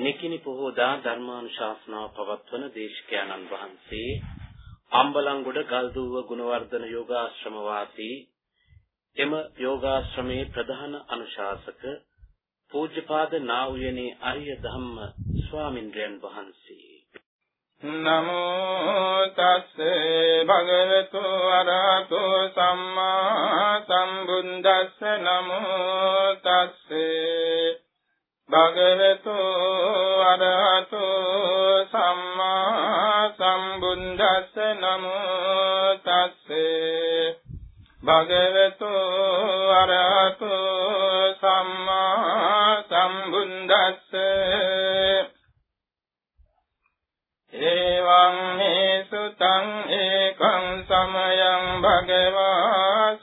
නිකිනි පොහෝදා ධර්මානුශාසනාව පවත්වන දේශකයන්න් වහන්සේ අම්බලන්ගොඩ ගල්දුව ගුණවර්ධන යෝගාශ්‍රම වාසී එම යෝගාශ්‍රමේ ප්‍රධාන අනුශාසක පූජ්‍යපාද නා උයනේ අරිය ධම්ම ස්වාමින්ද්‍රයන් වහන්සේ. නමෝ තස්සේ භගවතු අරහතෝ සම්මා සම්බුද්දස්ස නමෝ තස්සේ භගවතු අරහතෝ සම්මා සම්බුද්දස්ස නමෝ තස්සේ. භගවතු අරහතෝ සම්මා සම්බුද්දස්ස. එවං මේ සුතං ඒකං සමයං භගවා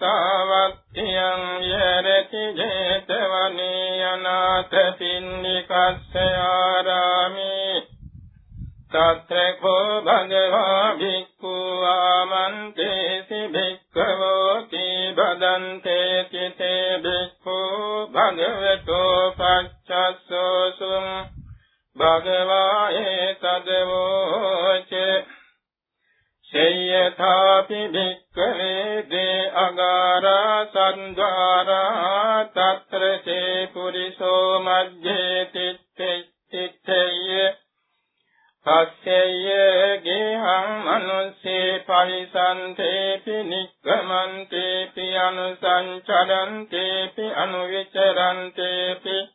සාවත්තියං යරති 제තවනේ අනාථ පින්නිකස්ස ආරාමේ. තත්‍රකෝ භගවා භික්ඛු ආමන්තේසි භික්ඛවෝති බදන්තේ චිතේ භික්ඛු භගවතෝ පච්චස්සෝසුං භගවා ඒතදවෝච සේයථාපි භික්ඛවේ දේ අගාරා සන්්වාරා తත්‍ර චේ පුරිසෝ මජ්ජේ තිත්තේය. පස්සෙය ගේහං මනුස්සේ පරිසන්තේපි නික්කමන්තේපි අනුසංචරන්තේපි අනුවිචරන්තේපි.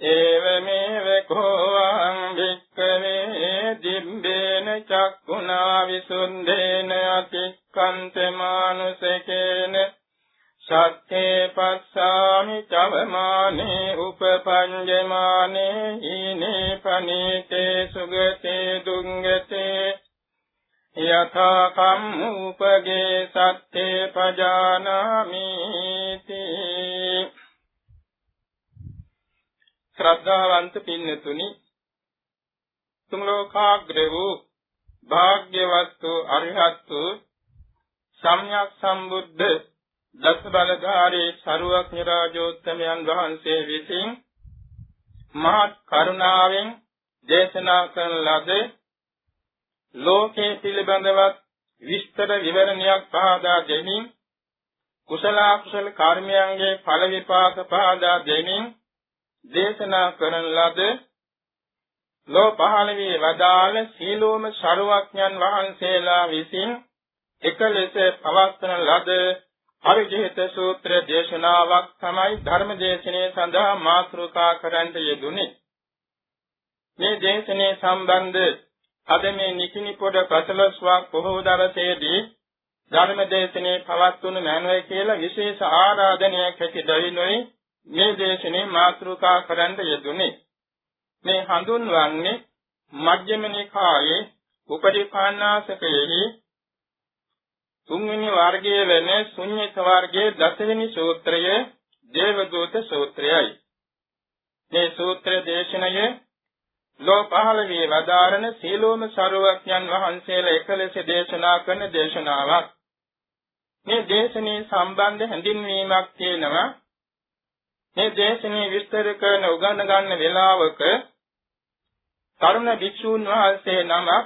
ඒවමේව කෝවං වික්කවේ දිබ්බේන චක්කුණා විසුන්දේන අතික්කන්ත මානුසකේන සත්‍යේ පස්සාමි චවමානේ උපපංජමානේ ඊනේ පනීතේ සුගතේ දුංගතේ යථා කම්මුපගේ සත්‍යේ පජානාමිති ශ්‍රද්ධාවන්ත පින්නතුනි තුන් ලෝකාග්‍ර වූ භාග්‍යවත් වූ අරිහත් වූ සම්්‍යක් සම්බුද්ධ දස බලධාරී සරුවක් නිරාජෝත්තමයන් වහන්සේ විසින් මහත් කරුණාවෙන් දේශනා කරන ලද ලෝකේ පිළිබඳවත් විස්තර විවරණයක් පහදා දෙමින් කුසල කුසල කර්මයන්ගේ ඵල විපාක පහදා දෙමින් දේශනා කරන ලද ලෝ පහළ වී වදාළ සීලෝම ශරුවඥන් වහන්සේලා විසින් එක ලෙස පවත්වන ලද පරිජිත සූත්‍ර දේශනාවක් තමයි ධර්ම දේශනේ සඳහා මාතෘකා කරන්න යෙදුනේ. මේ දේශනේ සම්බන්ධ අද මේ නිකිනි පොඩ පසළොස්වක් බොහෝ දවසේදී ධර්ම දේශනේ පවත්වනු මැනවයි කියලා විශේෂ ආරාධනයක් ඇති දවිනොයි මේ දේශනේ මාතෘකා කරන්න යෙදුනේ. මේ හඳුන්වන්නේ මජ්ක්‍ධිම නිකායේ උපරිපාණාසකයෙහි තුන්වෙනි වර්ගයේ වෙන ශුන්්‍යත වර්ගයේ දසවෙනි සූත්‍රය දේවදූත සූත්‍රයයි. මේ සූත්‍ර දේශනය ලෝ පහළ වී වදාරන සීලෝම සරුවඥන් වහන්සේලා එකලෙස දේශනා කරන දේශනාවක්. මේ දේශනේ සම්බන්ධ හැඳින්වීමක් තියෙනවා. මේ දේශනේ විස්තර කරන උගන්න ගන්න වේලාවක තරුණ භික්ෂූන් වහන්සේ නමක්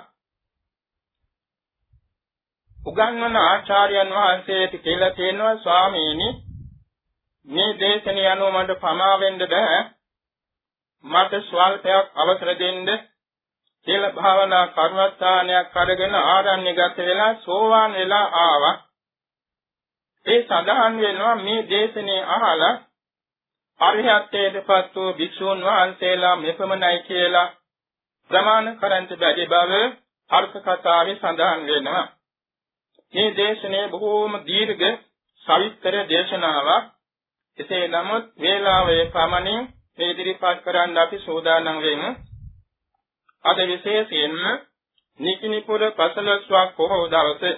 උගන්වන ආචාර්යයන් වහන්සේට කියලා තියෙනවා ස්වාමීනි මේ දේශනේ අනුව මට පමා වෙන්න බෑ. මට ස්වල්පයක් අවසර දෙන්න කියලා භාවනා කර්මස්ථානයක් අරගෙන ආරණ්‍යගත වෙලා සෝවාන් වෙලා ආවා. ඒ සඳහන් වෙනවා මේ දේශනේ අහලා අරිහත්ත්වයටපත් වූ භික්ෂූන් වහන්සේලා මෙපමණයි කියලා ප්‍රමාණ කරන්ට බැරි බව අර්ථ කතාවේ සඳහන් වෙනවා. මේ දේශනේ බොහෝම දීර්ඝ සවිස්තර දේශනාවක්. එසේ නමුත් වේලාවේ පමණින් මේ ඉදිරිපත් කරන්න අපි සූදානම් වෙමු. අද විශේෂයෙන්ම නිකිනිපුර පසළොස්වක් පොහොව දවසේ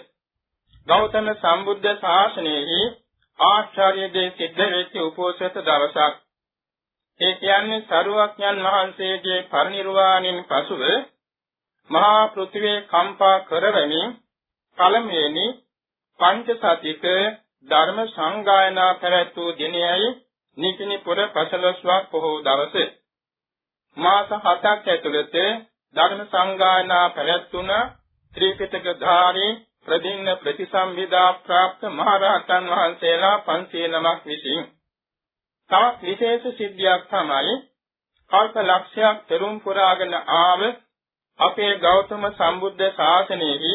ගෞතම සම්බුද්ධ ශාසනයෙහි ආශ්චර්ය දේ සිද්ධ වෙච්ච උපෝසත දවසක්. ඒ කියන්නේ සරුවක්ඥන් වහන්සේගේ පරිනිර්වාණයෙන් පසුව මහා පෘථිවිය කම්පා කරවමින් පළමුවෙනි පංච සතික ධර්ම සංගායනා පැවැත් වූ දිනයයි නිකිනිපුර පසළොස්වක් පොහොව දවසේ. මාස 7ක් ඇතුළත ධර්ම සංගායනා පැවැත්වුණ ත්‍රිපිටක ධාරී ප්‍රදින්න ප්‍රතිසම්විදා ප්‍රාප්ත මහරහතන් වහන්සේලා 500 නමක් විසින් තවත් විශේෂ සිද්ධියක් තමයි කල්ප ලක්ෂයක් පෙරම් පුරාගෙන ආව අපේ ගෞතම සම්බුද්ධ ශාසනයෙහි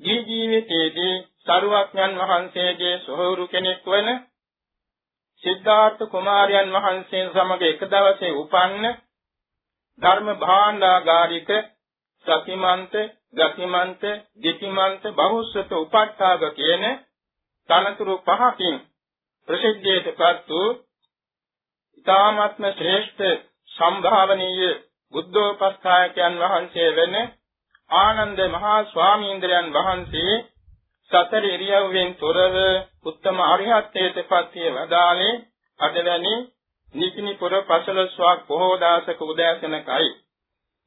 දී ජීවිතයේදී සරුවක්ඥන් වහන්සේගේ සොහොරු කෙනෙක් වන සිද්ධාර්ථ කුමාරයන් වහන්සේ සමග එක දවසේ උපන්න ධර්ම භාණ්ඩාගාරික සතිමන්ත ගතිමන්ත දිතිමන්ත බහුස්සත උපට්ඨාග කියන තනතුරු පහකින් ප්‍රසිද්ධියටපත් වූ ඊ타ත්ම ශ්‍රේෂ්ඨ සම්භාවනීය බුද්ධෝපස්ථායකයන් වහන්සේ වෙන ආනන්ද මහා ස්වාමීන්ද්‍රයන් වහන්සේ සතර ඉරියව්වෙන් තොරව උත්තම අරිහත්ත්වයට පත්විය වදාළේ අදවැනි නිකිනිපුර පසළොස්වක් බොහෝ දාසක උදෑසනකයි.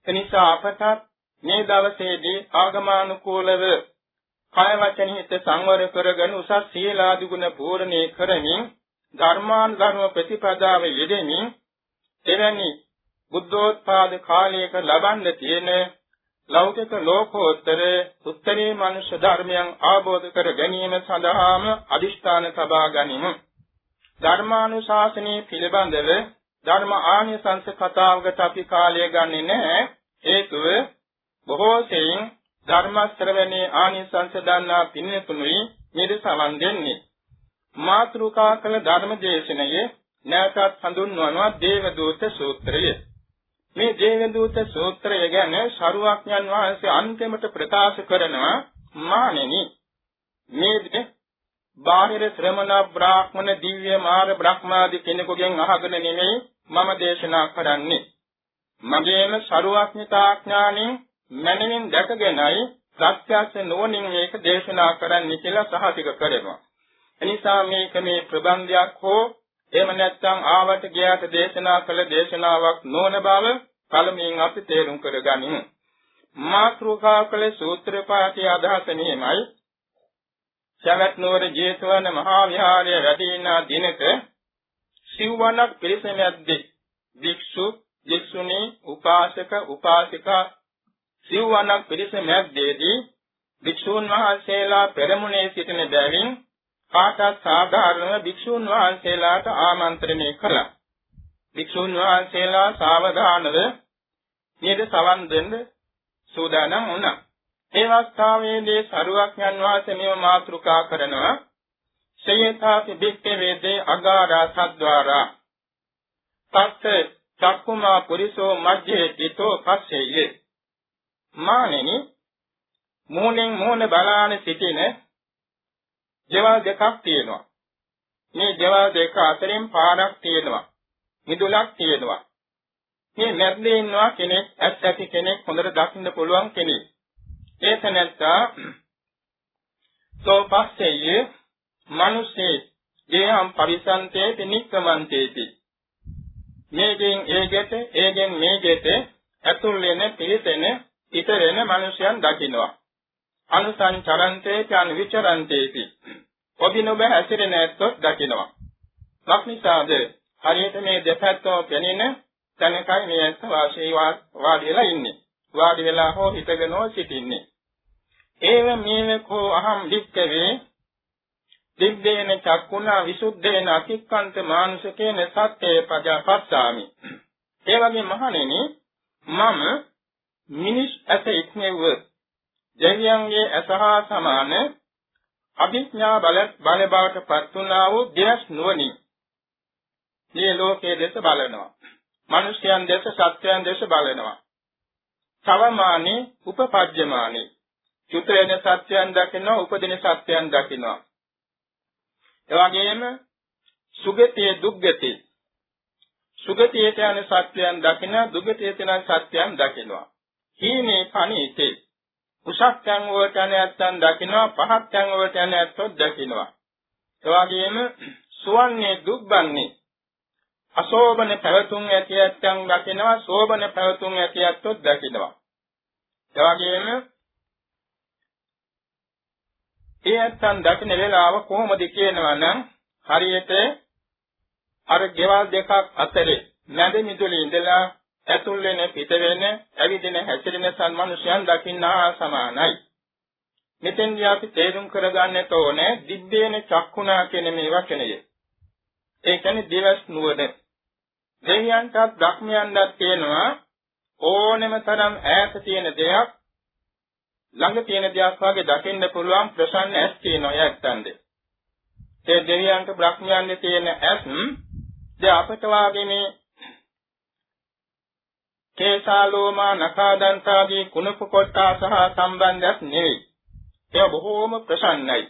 එනිසා අපට මේ දවසේදී ආගමානුකූලව කය වචන හිත සංවර කරගෙන උසස් සීලාදි ගුණ පූර්ණේ කරමින් ධර්මානුධර්ම ප්‍රතිපදාව යෙදෙමින් එවැනි බුද්ධෝත්පාද කාලයක ලබන්න තියෙන ලෞකික ලෝකෝත්තර උත්තරී මනුෂ්‍ය ධර්මයන් ආબોධ කර ගැනීම සඳහාම අදිෂ්ඨාන සබා ගනිමු. ධර්මානුශාසනයේ පිළිබඳව ධර්ම ආනිසංස කතාවකට අපි කාලය ගන්නෙ නැහැ. හේතුව බොහෝ සෙයින් ධර්ම ශ්‍රවණේ ආනිසංස දන්නා පින්තුනුයි මෙදසවන් දෙන්නේ. මාත්‍රුකා කළ ධර්ම දේශනයේ නැවතත් හඳුන්වනවා දේවදූත සූත්‍රය. මේ දේවදූත සූත්‍රය ගැන ශරුවක්ඥන් වහන්සේ අන්තිමට ප්‍රකාශ කරනවා මානෙනි මේ බාහිර ශ්‍රමණ බ්‍රාහ්මණ දිව්‍ය මාර බ්‍රහ්මාදී කෙනෙකුගෙන් අහගෙන නෙමෙයි මම දේශනා කරන්නේ මගේම ශරුවක්ඥතා ඥාණයෙන් මනමින් දැකගෙනයි ප්‍රත්‍යක්ෂ නොවනින් මේක දේශනා කරන්න කියලා සහතික කරනවා එනිසා මේක මේ ප්‍රබන්ධයක් හෝ එහෙම නැත්නම් ආවට ගියාට දේශනා කළ දේශනාවක් නොවන බව පළමුවෙන් අපි තේරුම් කරගනිමු. මාත්‍රුකා කළ සූත්‍ර පාඨයේ අදහස මෙහිමයි. සවැත් නුවර ජේතවන මහා විහාරයේ වැඩින දිනක සිව්වණක් පිරිස මැද්දේ භික්ෂු, භික්ෂුණී, උපාසක, උපාසිකා සිව්වණක් පිරිස මැද්දේදී භික්ෂූන් වහන්සේලා පෙරමුණේ සිටින බැවින් කාටත් සාධාරණව භික්ෂුන් වහන්සේලාට ආමන්ත්‍රණය කළා. භික්ෂුන් වහන්සේලා සාවධානව නේද සවන් දෙන්න සූදානම් වුණා. ඒ අවස්ථාවේදී සරුවක්ඥන් වහන්සේ මේව මාතෘකා කරනවා. සයථාපි භික්ඛවේදේ අගාරා සද්්වාරා. තත් චක්කුමා පුරිසෝ මජ්ජේ තිතෝ පස්සෙය. මානෙනි මෝණෙන් මෝණ බලාන සිටින දේවල් දෙකක් තියෙනවා. මේ දේවල් දෙක අතරින් පාරක් තියෙනවා. මිදුලක් තියෙනවා. මේ මැද්දේ ඉන්නවා කෙනෙක් ඇස් ඇති කෙනෙක් හොඳට දකින්න පුළුවන් කෙනෙක්. ඒ තැනත්තා සෝපස්සෙය මිනිස්සේ දේහම් පරිසන්තේ පිනික්කමන්තේති. මේකෙන් ඒකට ඒකෙන් මේකට ඇතුල් වෙන පිළිතෙන ඉතරෙන මිනිසයන් දකින්නවා. අනුසංචරන්තේ ඥාන විචරන්තේති. ඔබිනොබ හැසිරෙන ඇත්තොත් දකින්නවා. ලක්නිසාද හරියට මේ දෙපැත්තම පෙනෙන තැනකයි මේ ඇත්ත වාසී වාඩි වෙලා ඉන්නේ. වාඩි වෙලා හෝ හිටගෙන සිටින්නේ. ඒව මේවකෝ අහම් වික්කවේ දිබ්බේන චක්කුණා විසුද්ධේන අතික්කන්ත මානුෂකේන සත්‍යේ පජාපස්සාමි. ඒ වගේ මහණෙනි මම මිනිස් ඇස ඉක්මෙව දෙවියන්ගේ ඇසහා සමාන අභිඥා බල බල බවට පත් වුණා වූ දෙස් නුවණින් මේ ලෝකයේ දෙස බලනවා. මිනිස්යන් දෙස සත්‍යයන් දෙස බලනවා. සවමානි උපපජ්ජමානි. චුතේන සත්‍යයන් දකිනවා උපදින සත්‍යයන් දකිනවා. එවැගේම සුගතිය දුග්ගති. සුගතියට යන සත්‍යයන් දකින දුගතියට යන සත්‍යයන් දකිනවා. හීනේ පණීතේ. උසස්යන් වලට යන ඇත්තන් දකිනවා පහත්යන් වලට යන ඇත්තොත් දකිනවා. එවැගේම සුවන්නේ දුක්බන්නේ අශෝභන පැවතුම් ඇති ඇත්තන් දකිනවා ශෝභන පැවතුම් ඇති ඇත්තොත් දකිනවා එවැගේම ඒ ඇත්තන් දකින වේලාව කොහොමද කියනවා නම් හරියට අර ගෙවල් දෙකක් අතරේ නැද මිදුලේ ඉඳලා ඇතුල් වෙන පිට වෙන ඇවිදින හැසිරෙන සන්මනුෂයන් දකින්නා සමානයි. මෙතෙන්දී අපි තේරුම් කරගන්නට ඕනේ දිබ්බේන චක්කුණා කියන මේ වචනය. ඒ කියන්නේ දිවස් නුවණ. දෙවියන්ටත් ධර්මයන්ටත් තියෙනවා ඕනෙම තරම් ඈත තියෙන දෙයක් ළඟ තියෙන දෙයක් වගේ දකින්න පුළුවන් ප්‍රසන්න ඇස් තියෙනවා යැත්තන්ද. ඒ දෙවියන්ට බ්‍රහ්මයන්ගේ තියෙන ඇස් දැන් අපට වාගේ මේ කේසාලෝමා නකාදන්තාදී කුණප කොට්ටා සහ සම්බන්ධයක් නෙවෙයි. ඒ බොහෝම ප්‍රසන්නයි.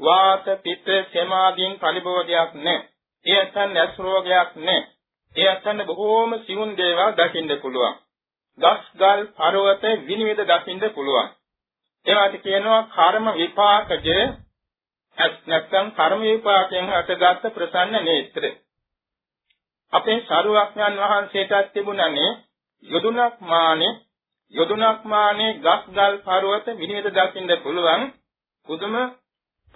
වාත පිත්ත සමාදීන් පරිභෝධයක් නැහැ. එයත්න් ඇස් රෝගයක් නැහැ. එයත්න් බොහෝම සිවුන් දේවල් දකින්න පුළුවන්. ගස් ගල් පර්වත විනිවිද දකින්න පුළුවන්. ඒවට කියනවා කර්ම විපාකජ ඇස් නැත්නම් කර්ම විපාකයෙන් හටගත් ප්‍රසන්න නේත්‍ර. අපේ සරුවක්ඥන් වහන්සේටත් තිබුණනේ යොදුනක් මානේ යොදුනක් මානේ ගස් ගල් පර්වත විනිවිද දකින්න පුළුවන් පුදුම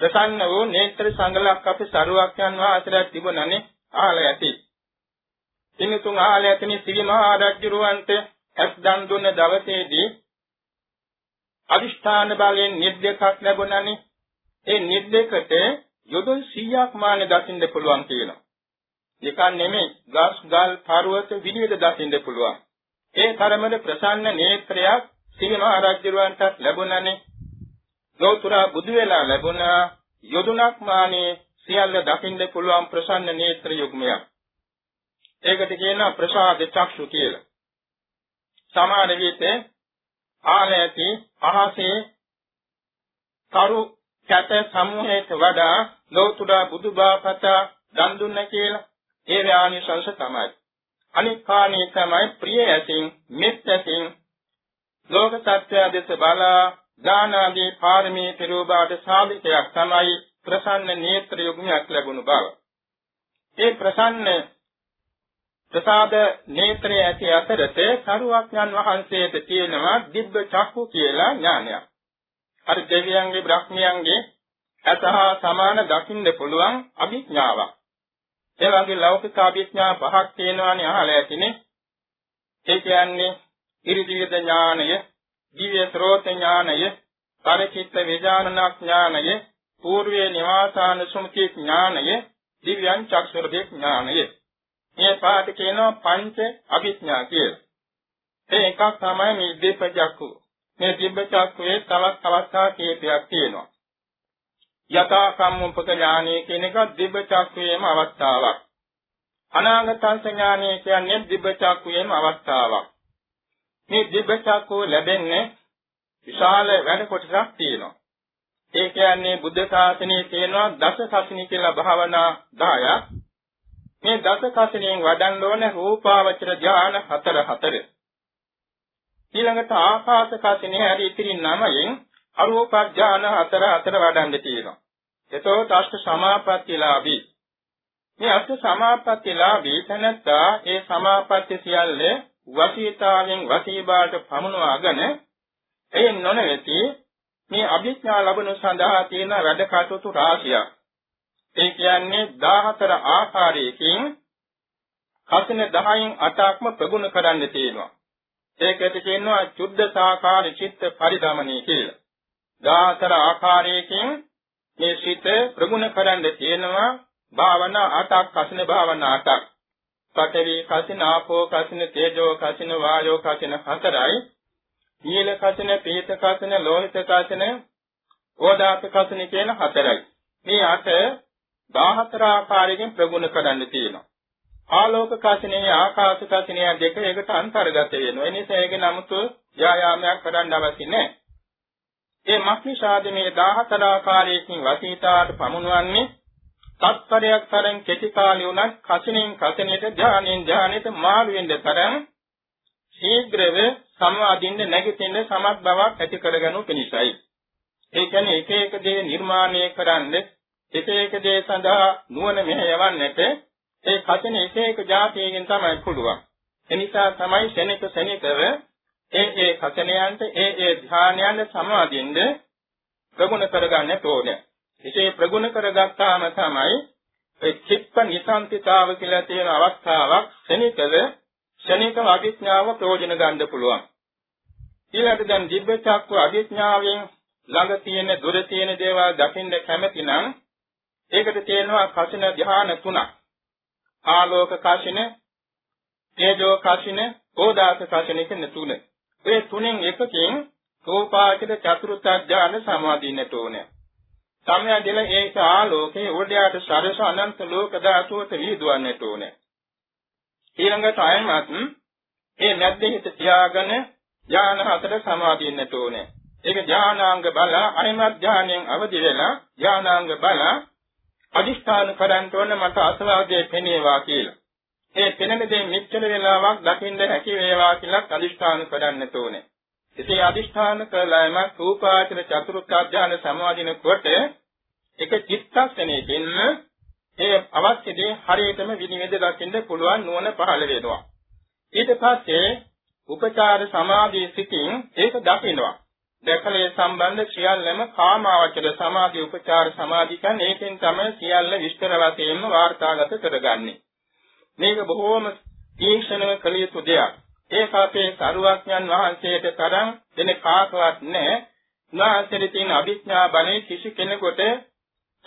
ප්‍රසන්න වූ නේත්‍ර සංගලක් අපේ සරුවක්ඥන් වහන්සේට තිබුණනේ ආලය ඇති. ඉන්නතුන් ආලය ඇතිනි සිවි මහා රජුරවන්ට ඇස් දන් දුන්න දවසේදී අදිෂ්ඨාන බලයෙන් නිර්දේශයක් ලැබුණානේ ඒ නිර්දේකට යොදුන් 100ක් මාන දකින්න පුළුවන් කියනවා. එකක් නෙමෙයි ගස් ගල් පර්වත විවිධ දකින්න පුළුවන්. ඒ තරමට ප්‍රසන්න නේත්‍රයක් සිරිමහා රජුවන්ටත් ලැබුණනේ. ගෞතුරා බුදු වෙලා ලැබුණා යොදුනක් මානේ සියල්ල දකින්න පුළුවන් ප්‍රසන්න නේත්‍ර යුග්මයක්. ඒකට කියනවා ප්‍රසාද චක්ෂු කියලා. සමහර විට ආලයේදී අහසේ කරු කැත සමූහයට වඩා ලෞතුරා බුදුබාපත දන් දුන්න කියලා ඒ ඥානිසංශ තමයි. අනික් කාණේ තමයි ප්‍රිය ඇසින් මෙත් ඇසින් ලෝක සත්‍ය දෙස බලා දානාදී පාරමී පිරූපාට සාධිතයක් තමයි ප්‍රසන්න නේත්‍ර යොග්මයක් ලැබුණු බව. ඒ ප්‍රසන්න ප්‍රසාද නේත්‍රය ඇති අතරත සරුවක්ඥන් වහන්සේට තියෙනවා දිබ්බ චක්කු කියලා ඥානයක්. අර දෙවියන්ගේ බ්‍රහ්මයන්ගේ අතහා සමාන දකින්න පුළුවන් අභිඥාවක්. ඒ වගේ ලෞකික අභිඥා පහක් තියෙනවානේ අහලා ඇතිනේ. ඒ කියන්නේ ඉරිදිවිද ඥානය, දිව්‍ය ශ්‍රෝත ඥානය, පරිචිත්ත විඥානන ඥානය, పూర్වයේ නිවාසාන සුමුති ඥානය, දිව්‍යං චක්ෂුරදේ ඥානය. මේ පාඩ කියනවා පංච අභිඥා කියලා. ඒ එකක් තමයි මේ දීපජක්කු. මේ දිබ්බ චක්කුවේ තවත් අවස්ථා කීපයක් තියෙනවා. යථා කම්මුපක ඥානය කියන එක දිබ්බ චක්කුවේම අවස්ථාවක්. අනාගතං ඥානය කියන්නේ දිබ්බ චක්කුවේම අවස්ථාවක්. මේ දිබ්බ චක්කුව ලැබෙන්නේ විශාල වැඩ කොටසක් තියෙනවා. ඒ කියන්නේ බුද්ධ ශාසනයේ තියෙනවා දස කසිනී කියලා භාවනා 10ක්. මේ දස කසිනියෙන් වඩන්න ඕන රූපාවචර ධාන හතර හතර. ඊළඟට ආකාශ කසිනේ හැරි ඉතිරි නමයෙන් අරූප ඥාන හතර හතර වඩන්න තියෙනවා. එතකොට අෂ්ට සමාපත්තිලාභී. මේ අෂ්ට සමාපත්තිලාභී තනත්තා ඒ සමාපatti සියල්ල වසීතාවෙන් වසීබාට පමුණවාගෙන ඒ නොනැති මේ අභිඥා ලැබුණු සඳහා තියෙන වැඩ කටයුතු රාශියක්. ඒ කියන්නේ 14 ආකාරයකින් කසින 10න් 8ක්ම ප්‍රගුණ කරන්න තියෙනවා. ඒකට කියනවා චුද්ධසාකාර චිත්ත පරිදමණී කියලා. 14 ආකාරයකින් මේ සිත ප්‍රගුණ කරන්න තියෙනවා භාවනා අටක් කසින භාවනා අටක්. පඨවි කසින ආපෝ කසින තේජෝ කසින වායෝ කසින හතරයි. නීල කසින පීත කසින ලෝහිත කසින ඕදාත කසින කියන හතරයි. මේ අට 14 ආකාරයෙන් ප්‍රගුණ කරන්න තියෙනවා. ආලෝක කසිනේ ආකාශ කසිනේ දෙක එකට අන්තර්ගත වෙනවා. ඒ නිසා ඒක නමුතු ව්‍යායාමයක් කරන්න අවශ්‍ය නැහැ. ඒ මක්නිසාද මේ 14 ආකාරයකින් වසීතාට පමුණවන්නේ තත්පරයක් තරම් කෙටි කාලේ උනත් කසිනෙන් කසිනේට ධානයෙන් ධානයට මාරු වෙන්න තරම් ශීඝ්‍රව සමාදින්න නැගිටින්න සමත් බවක් ඇති කරගනු පිණිසයි. ඒ කියන්නේ එක එක දේ නිර්මාණය කරන්න එක එක දේ සඳහා නුවණ මෙහෙයවන්නට ඒ කසින එක එක જાතියකින් තමයි පුළුවන්. එනිසා තමයි ශනික ශනිකව ඒ ඒ කසනයන්ට ඒ ඒ ධානයන්ට සමාදින්න ප්‍රගුණ කරගන්න ඕනේ. ඉතින් ප්‍රගුණ කරගත්තාම තමයි ඒ චිත්ත නිසන්තිතාව කියලා තියෙන අවස්ථාවක් ශනිකව ක්ෂණික අභිඥාව ප්‍රයෝජන ගන්න පුළුවන්. ඊළඟට දැන් දිබ්බ චක්ක අභිඥාවෙන් ළඟ තියෙන දුර තියෙන දේවල් දකින්න කැමති නම් ඒකට තියෙනවා කසින ධ්‍යාන තුනක්. ආලෝක කසින, තේජෝ කසින, ඕදාස කසින කියන තුන. ඒ තුනෙන් එකකින් රූපාචර චතුර්ථ ධ්‍යාන සමාදින්නට ඕනේ. සමය දෙල ඒක ආලෝකේ උඩයට සරස අනන්ත ලෝක ධාතුවට විහිදුවන්නට ඕනේ. ඊළඟට අයමත් මේ මැද්දේ හිත තියාගෙන ඥාන හතර සමාදින්නට ඕනේ. ඒක ඥානාංග බල අයමත් ඥාණයෙන් අවදි වෙලා ඥානාංග බල අදිෂ්ඨාන කරන්ට ඕන මට අසවාදයේ පෙනේවා කියලා. ඒ පෙනෙන දේ මෙච්චර වෙලාවක් දකින්න හැකි වේවා කියලා අදිෂ්ඨාන කරන්නට ඕනේ. එසේ අදිෂ්ඨාන කළාම රූපාචර චතුර්ථ ඥාන සමාදින කොට එක චිත්තක්ෂණයකින් ඒ අවශ්‍ය දේ හරියටම විනිවිද දකින්න පුළුවන් නුවණ පහළ වෙනවා. ඊට පස්සේ උපචාර සමාධි සිතින් ඒක දකිනවා. දැකලේ සම්බන්ධ සියල්ලම කාමාවචර සමාධි උපචාර සමාධි කියන්නේ ඒකෙන් තමයි සියල්ල විස්තර වශයෙන්ම වාර්තාගත කරගන්නේ. මේක බොහෝම තීක්ෂණව කළ යුතු දෙයක්. ඒක අපේ සරුවඥන් වහන්සේට තරම් දෙන කාකවත් නැහැ. උන්වහන්සේට තියෙන අභිඥා බලය කිසි කෙනෙකුට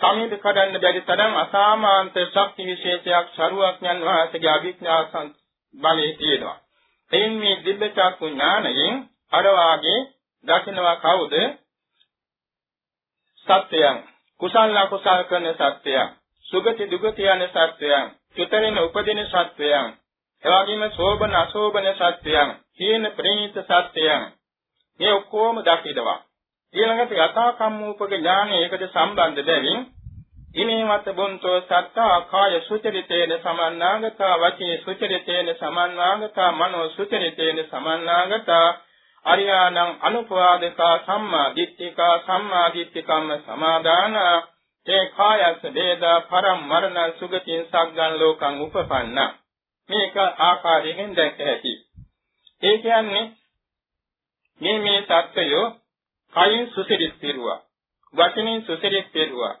සමීප කරන්න බැරි තරම් අසාමාන්ත ශක්ති විශේෂයක් සරුවඥන් වහන්සේගේ අභිඥා බලයේ තියෙනවා. එයින් මේ දිබ්බ චක්කු ඥානයෙන් අර වාගේ දකින්නවා කවුද? සත්‍යයන් කුසල අකුසල කරන සත්‍යයන් සුගති දුගති යන සත්‍යයන් චුතරින උපදින සත්‍යයන් එවැගේම සෝබන අසෝබන සත්‍යයන් හීන ප්‍රණීත සත්‍යයන් මේ ඔක්කොම දකිනවා. ඊළඟට යථා කම්මූපක ඥානය ඒකට සම්බන්ධ දෙමින් ඉමේවත බුන්තෝ සත්තා කාය සුචරිතේන සමන්නාගතා වචී සුචරිතේන සමන්නාගතා මනෝ සුචරිතේන සමන්නාගතා අරියානං අනුපවාදකා සම්මා දිට්ඨිකා සම්මා දිට්ඨිකම්ම සමාදාන තේ කායස්ස වේදා පරම් මරණ සුගතින් සග්ගන් ලෝකං උපපන්න. මේක ආකාරයෙන් දැක්ක හැකි ඒ කියන්නේ මේ මේ தත්ත්වය කයින් සුසිරිත් පිරුවා වචනෙන් සුසිරිත් පිරුවා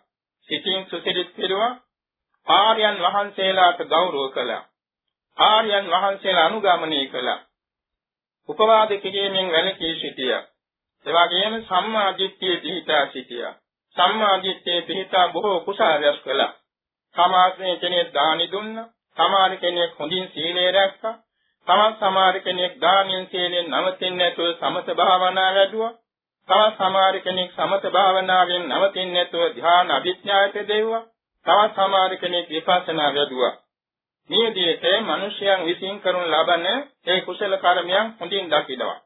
සිතින් සුසිරිත් පිරුවා ආර්යයන් වහන්සේලාට ගෞරව කළා. ආර්යයන් වහන්සේලා අනුගමනය කළා. උපවාද කිරීමෙන් වැළකී සිටියා. ඒ වගේම සම්මා දිට්ඨිය පිහිටා සිටියා. සම්මා දිට්ඨිය පිහිටා බොහෝ කුසල රැස් කළා. සමාජයේ කෙනෙක් දානි දුන්නා. සමහර කෙනෙක් හොඳින් සීලය රැක්කා. තවත් සමහර කෙනෙක් දානින් සීලෙන් නවතින්නේ නැතුව සමත භාවනා වැඩුවා. තවත් සමහර කෙනෙක් සමත භාවනාවෙන් නවතින්නේ නැතුව ධ්‍යාන අභිඥායට දෙවුවා. තවත් සමහර කෙනෙක් විපස්සනා වැඩුවා. මේ විදිහට මිනිසයන් විසින් කරනු ලබන ඒ කුසල කර්මයන් හොඳින් දකිනවා.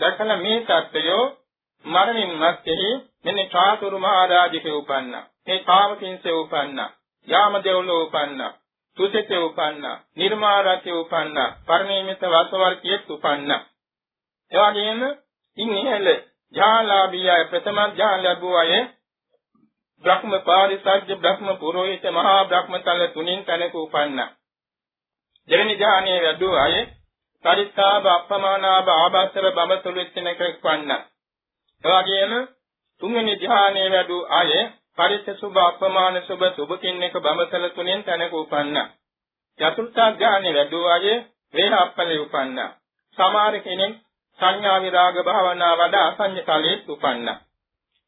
දැකලා මේ தත්ත්වය මරණින් මත්තේ මෙන්න චාතුරු මහරජකේ උපන්නා. මේ කාමකින්සේ උපන්නා. යාමදෙව්ලෝ උපන්නා. තුසිතේ උපන්නා. නිර්මාරාතේ උපන්නා. පරිණීමිත වසවර්තියේ උපන්නා. එවාගෙම ඉන්නේල ඥාලාභිය ප්‍රථම ඥාන ලැබුවායේ බ්‍රහ්ම පාරිසජ්ජ බ්‍රහ්ම පුරෝහිත මහා බ්‍රහ්මතල තුنين තැනක උපන්නා. දෙවෙනි ඥානයේ වැඩුවායේ පරිත්තාබ අපමානාබ ආභාසර බඹතුලෙත් තැනක උපන්නා. එවාගෙම තුන්වෙනි ධ්‍යානයේ වැඩු අය පරිත්ත සුභ අප්‍රමාණ සුභ සුභකින් එක බඹතල තුනෙන් තැනක උපන්න. චතුර්ථ ධ්‍යානයේ වැඩු අය වේහප්පලේ උපන්න. සමහර කෙනෙක් සංඥා විරාග භාවනා වඩා අසඤ්ඤ තලයේ උපන්න.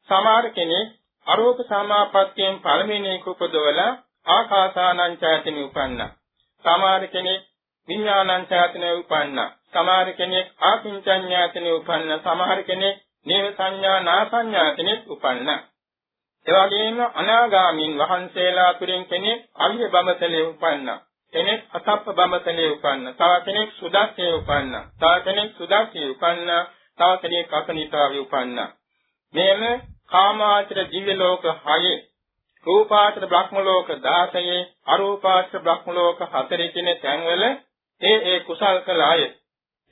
සමහර කෙනෙක් අරෝප සමාපත්තියෙන් පළවෙනි එක උපදවලා ආකාසානං ඡායතනෙ උපන්නා. සමහර කෙනෙක් විඥානං ඡායතනෙ උපන්නා. සමහර කෙනෙක් ආකින්චඤ්ඤාතනෙ උපන්නා. සමහර කෙනෙක් නේව සංඥා නාසඤ්ඤාතනෙ උපන්නා. එවැගේම අනාගාමීන් වහන්සේලා තුරින් කෙනෙක් අරිය බඹතලේ උපන්නා. කෙනෙක් අසප්ප බඹතලේ උපන්නා. තව කෙනෙක් සුදස්සේ උපන්නා. තව කෙනෙක් සුදස්සේ උපන්නා. තව කෙනෙක් අසනිතාවේ උපන්නා. මේම කාමාචර දිව්‍ය ලෝක 6 රූපාශ්‍ර බ්‍රහ්ම ලෝක 16 අරූපාශ්‍ර බ්‍රහ්ම ලෝක 4 කියන තැන්වල ඒ ඒ කුසල් කළ අය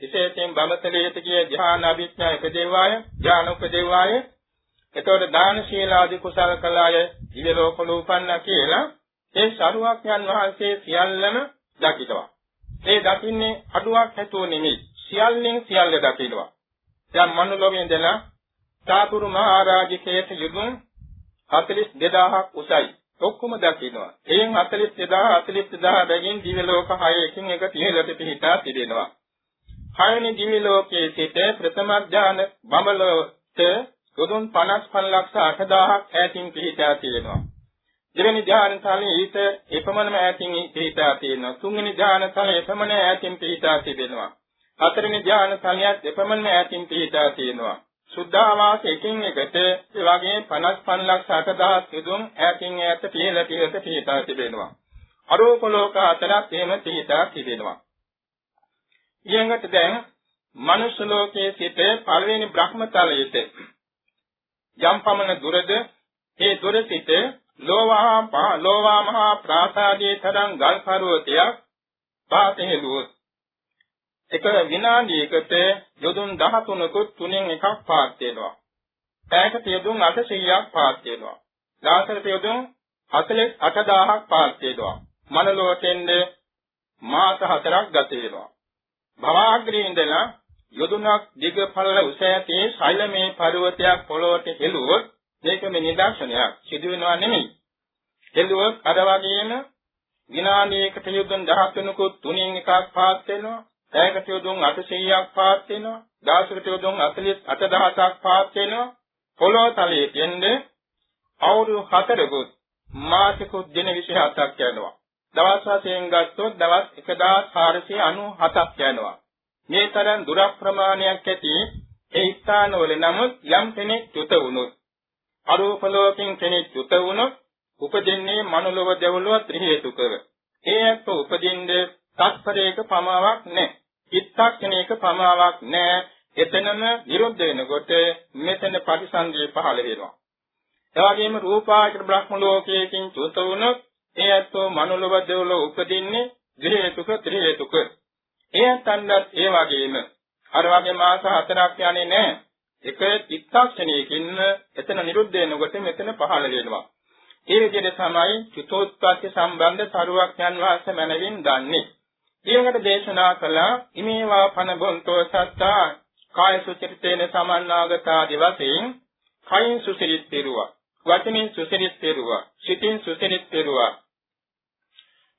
විශේෂයෙන් බමතලයට කිය ධ්‍යාන අභිඥා උපදේවාය ඥාන උපදේවාය එතකොට දාන ශීල ආදී කුසල කළ අය දිව්‍ය ලෝකවල උපන්න කියලා ඒ ශරුවක්යන් වහන්සේ සියල්ලම දකිනවා ඒ දකින්නේ අඩුවක් නැතුව නෙමෙයි සියල්ලෙන් සියල්ල දකිනවා දැන් මනුලෝකයෙන් දෙන සාතුරු මහරජකේත යුගුන් 42000ක් උසයි. ඔක්කොම දකිනවා. එයින් 42000 42000 බැගින් දිව්‍ය ලෝක 6කින් එක තිහෙලට පිහිටා තිබෙනවා. හයවෙනි දිව්‍ය ලෝකයේ සිට ප්‍රථම ඥාන බඹලොවට යොදුන් 55 ලක්ෂ 8000ක් ඈතින් පිහිටා තියෙනවා. දෙවෙනි ධ්‍යාන තලයේ ඊට එපමණම ඈතින් පිහිටා තියෙනවා. තුන්වෙනි ධ්‍යාන තලයේ එපමණ ඈතින් පිහිටා තිබෙනවා. හතරවෙනි ධ්‍යාන තලයත් එපමණම ඈතින් පිහිටා තියෙනවා. සුද්ධාවාස එකින් එකට ඒ වගේ 55 ලක්ෂ 8000 යොදුන් ඈතින් ඈත පියලා පියලා පිහිටා තිබෙනවා. අරූප ලෝක හතරක් එහෙම පිහිටා තිබෙනවා. ඊළඟට දැන් මනුෂ්‍ය ලෝකයේ සිට පළවෙනි බ්‍රහ්මතලයට යම් පමණ දුරද ඒ දුර සිට ලෝවා ලෝවා මහා ප්‍රාසාදයේ තරම් ගල් පර්වතයක් පාතෙහෙලුවොත් එක විනාඩියකට යොදුන් 13කුත් තුනෙන් එකක් පාත් වෙනවා. පැයකට යොදුන් 800ක් පාත් වෙනවා. දවසකට යොදුන් 48000ක් පාත් වෙනවා. මනලෝකෙන්ද මාස 4ක් ගත වෙනවා. භවග්‍රේ ඉඳලා යොදුනක් දිග පළල උස ඇති ශෛලමේ පර්වතයක් පොළොවට හෙළුවොත් මේක මේ නිදර්ශනයක් සිදු වෙනවා නෙමෙයි. හෙළුවොත් අර වගේම විනාඩියකට යොදුන් 13කුත් තුනෙන් එකක් පාත් වෙනවා. පැයකට යොදුන් 800ක් පාත් වෙනවා. දවසකට යොදුන් 48000ක් පාත් වෙනවා. පොළොව තලයේ තියෙන්නේ අවුරුදු 4කුත් මාසිකුත් දින 27ක් යනවා. දවස් වශයෙන් ගත්තොත් දවස් 1497ක් යනවා. මේ තරම් දුර ප්‍රමාණයක් ඇති ඒ ස්ථානවල නමුත් යම් කෙනෙක් චුත වුණොත් අරූප ලෝකෙන් කෙනෙක් චුත වුණොත් උපදින්නේ මනුලොව දෙවලුව ත්‍රි හේතුකව. ඒ ඇත්ත උපදින්නේ තත්පරයක පමාවක් නැහැ. චිත්තක්ෂණයක පමාවක් නැහැ. එතනම විරුද්ධ වෙනකොට මෙතන ප්‍රතිසන්දිය පහළ වෙනවා. එවැගේම රූපායතන බ්‍රහ්ම ලෝකයකින් චුත වුණොත් ඒ ඇත්තෝ මනුලොව දෙවලෝ උපදින්නේ ත්‍රි හේතුක ත්‍රි හේතුක. ඒ ඇත්තන්වත් ඒ වගේම අර වගේ මාස හතරක් යන්නේ නැහැ. එක චිත්තක්ෂණයකින් එතන නිරුද්ධ වෙනකොට මෙතන පහළ වෙනවා. ඒ විදිහට තමයි චිතෝත්පත්ති සම්බන්ධ සරුවක් යන වාස මනවින් දන්නේ. ඊළඟට දේශනා කළා ඉමේවා පන බොන්තෝ සත්තා කාය සුචරිතේන සමන්නාගතාදි වශයෙන් කයින් සුසිරිත් පෙරුවා වචනින් සුසිරිත් පෙරුවා සිතින් සුසිරිත් පෙරුවා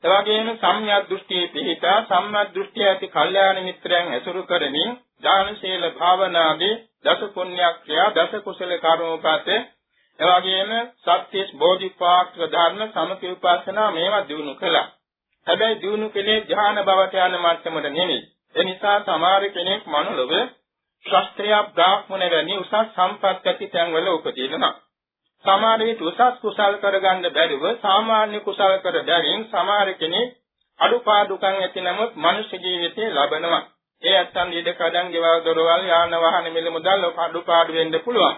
එවැගේම සම්‍යක් දෘෂ්ටියේ පිහිටා සම්‍යක් දෘෂ්ටිය ඇති කල්යාණ මිත්‍රයන් ඇසුරු කරමින් දාන ශීල භාවනාදී දස පුණ්‍ය ක්‍රියා දස කුසල කර්මෝපත එවැගේම සත්‍යස් බෝධිපාක්ෂ ධර්ම සමථ උපාසනා මේවා දිනු කළා. හැබැයි දිනු කෙලේ ධ්‍යාන බවට යන මට්ටමට නෙමෙයි. ඒ නිසා සමහර කෙනෙක් මනුලව ශාස්ත්‍රීය බ්‍රාහ්මණ වැනි උසස් සම්පත් ඇති තැන්වල උපදිනවා. සමහර විට උසස් කුසල් කරගන්න බැරිව සාමාන්‍ය කුසල් කර බැරින් සමහර කෙනෙක් අඩුපාඩුකම් ඇති නමුත් මනුෂ්‍ය ජීවිතේ ලබනවා. ඒ ඇත්තන් ඉඩ කඩන් ගෙවල් දොරවල් යාන වාහන මිල මුදල් අඩුපාඩු වෙන්න පුළුවන්.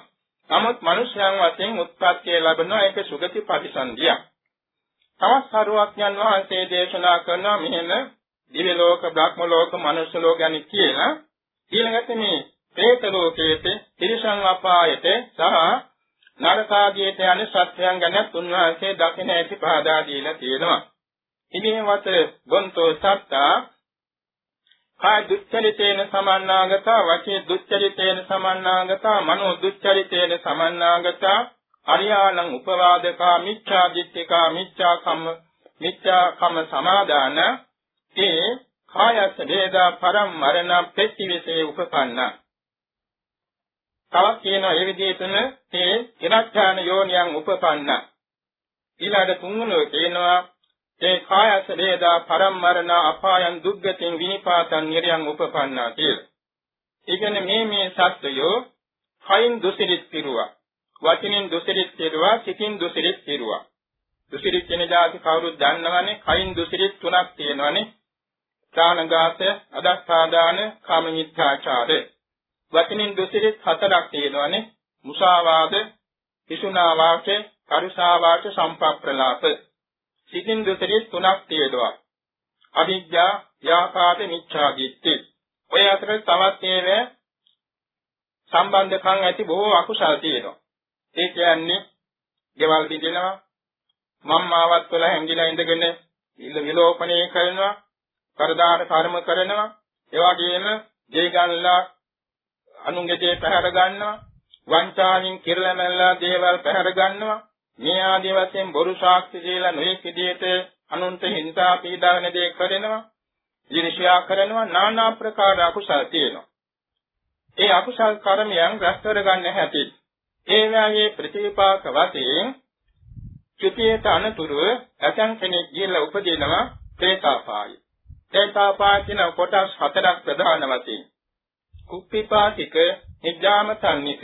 නමුත් මනුෂ්‍යයන් වශයෙන් උත්පත්තිය ලැබෙනවා ඒක සුගති ප්‍රතිසන්දියක්. තවත් සරුවක්ඥන් වහන්සේ දේශනා කරනවා මෙහෙම දිව්‍ය ලෝක, බ්‍රහ්ම ලෝක, මනුෂ්‍ය ලෝක ගැන කියලා ඊළඟට මේ പ്രേත ලෝකයේට, තිරිසන් අපායට සහ නරකාදියට යන සත්‍යයන් ගැන උන්වහන්සේ දකින ඇති පහදා දීලා තියෙනවා. ඉතින් වත ගොන්තෝ සත්තා කාය දුච්චරිතේන සමන්නාගතා වචේ දුච්චරිතේන සමන්නාගතා මනෝ දුච්චරිතේන සමන්නාගතා අරියාණං උපවාදකා මිච්ඡා දිට්ඨිකා මිච්ඡා කම්ම මිච්ඡා කම්ම සමාදාන තේ කායස වේදා පරම් මරණ පෙත්තිවිසේ උපපන්නා තවත් කියනවා ඒ විදිහටම මේ ඉරච්ඡාන යෝනියන් උපපන්න. ඊළඟ තුන්වෙනි කියනවා ඒ කායස වේදා පරම්මරණ අපායන් දුක්ගතින් විනිපාතන් නිරයන් උපපන්නා කියලා. ඒ කියන්නේ මේ මේ සත්‍යයෝ කයින් දුසිරිත් පිරුවා. වචනෙන් දුසිරිත් පිරුවා, සිතින් දුසිරිත් පිරුවා. දුසිරිත් කියන જાති කවුරුත් දන්නවනේ කයින් දුසිරිත් තුනක් තියෙනවනේ. ත්‍රාණඝාත, අදස්සාදාන, කාමමිත්‍යාචාරය. වචනින් දුසිරිත් හතරක් තියෙනවානේ මුසාවාද, පිසුනා වාක්‍ය, කරුසා වාක්‍ය, සම්ප්‍රප්‍රලාප. සිතින් දුසිරිත් තුනක් තියෙනවා. අවිද්‍යා, ව්‍යාපාද, මිච්ඡා දිට්ඨි. ඔය අතර තවත් ඒවා සම්බන්ධකම් ඇති බොහෝ අකුසල් තියෙනවා. ඒ කියන්නේ ගෙවල් බිඳිනවා, මම්මාවත් වල හැංගිලා ඉඳගෙන ඉල්ල විලෝපණය කරනවා, කරදාන කර්ම කරනවා, ඒ වගේම ජීගල්ලා අනුන්ගේ දේ පැහැර ගන්නවා. වංචාවෙන් කිරලමැල්ලා දේවල් පැහැර ගන්නවා. මේ ආදී වශයෙන් බොරු සාක්ෂි දීලා නොයෙක් විදිහට අනුන්ට හිංසා පීඩා වෙන දේ කරනවා. ඊර්ෂ්‍යා කරනවා. নানা ප්‍රකාර අකුසල් තියෙනවා. ඒ අකුසල් කර්මයන් රැස් කරගන්න හැටි. ඒ වාගේ ප්‍රතිපාක වශයෙන් චුතියට අනතුරුව ඇතන් කෙනෙක් ගිහිල්ලා උපදිනවා ප්‍රේතාපාය. ප්‍රේතාපාය කියන කොටස් හතරක් ප්‍රධාන වශයෙන්. කුප්පිපාතික, නිජ්ජාමතන්නික,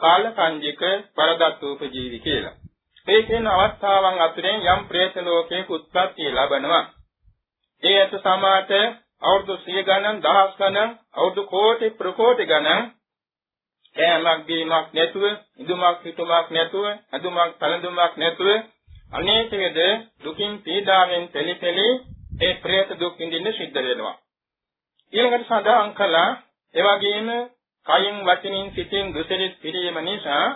කාලකංජික, පරදත්තූපජීවි කියලා. මේ කියන අවස්ථාවන් අතරින් යම් ප්‍රේත ලෝකයක උත්පත්ති ලැබනවා. ඒ ඇත සමාත අවුරුදු 100 ගණන්, දහස් ගණන්, අවුරුදු කෝටි ප්‍රකෝටි ගණන් කෑමක් බීමක් නැතුව, ඉදුමක් හිටුමක් නැතුව, අදුමක් පළඳුමක් නැතුව අනේක විද දුකින් පීඩාවෙන් තෙලිතෙලි ඒ ප්‍රේත දුක් විඳින්න සිද්ධ වෙනවා. ඊළඟට සඳහන් කළා එවැගේම කයින් වචනින් සිතින් දුසරිත පිළිම නිසා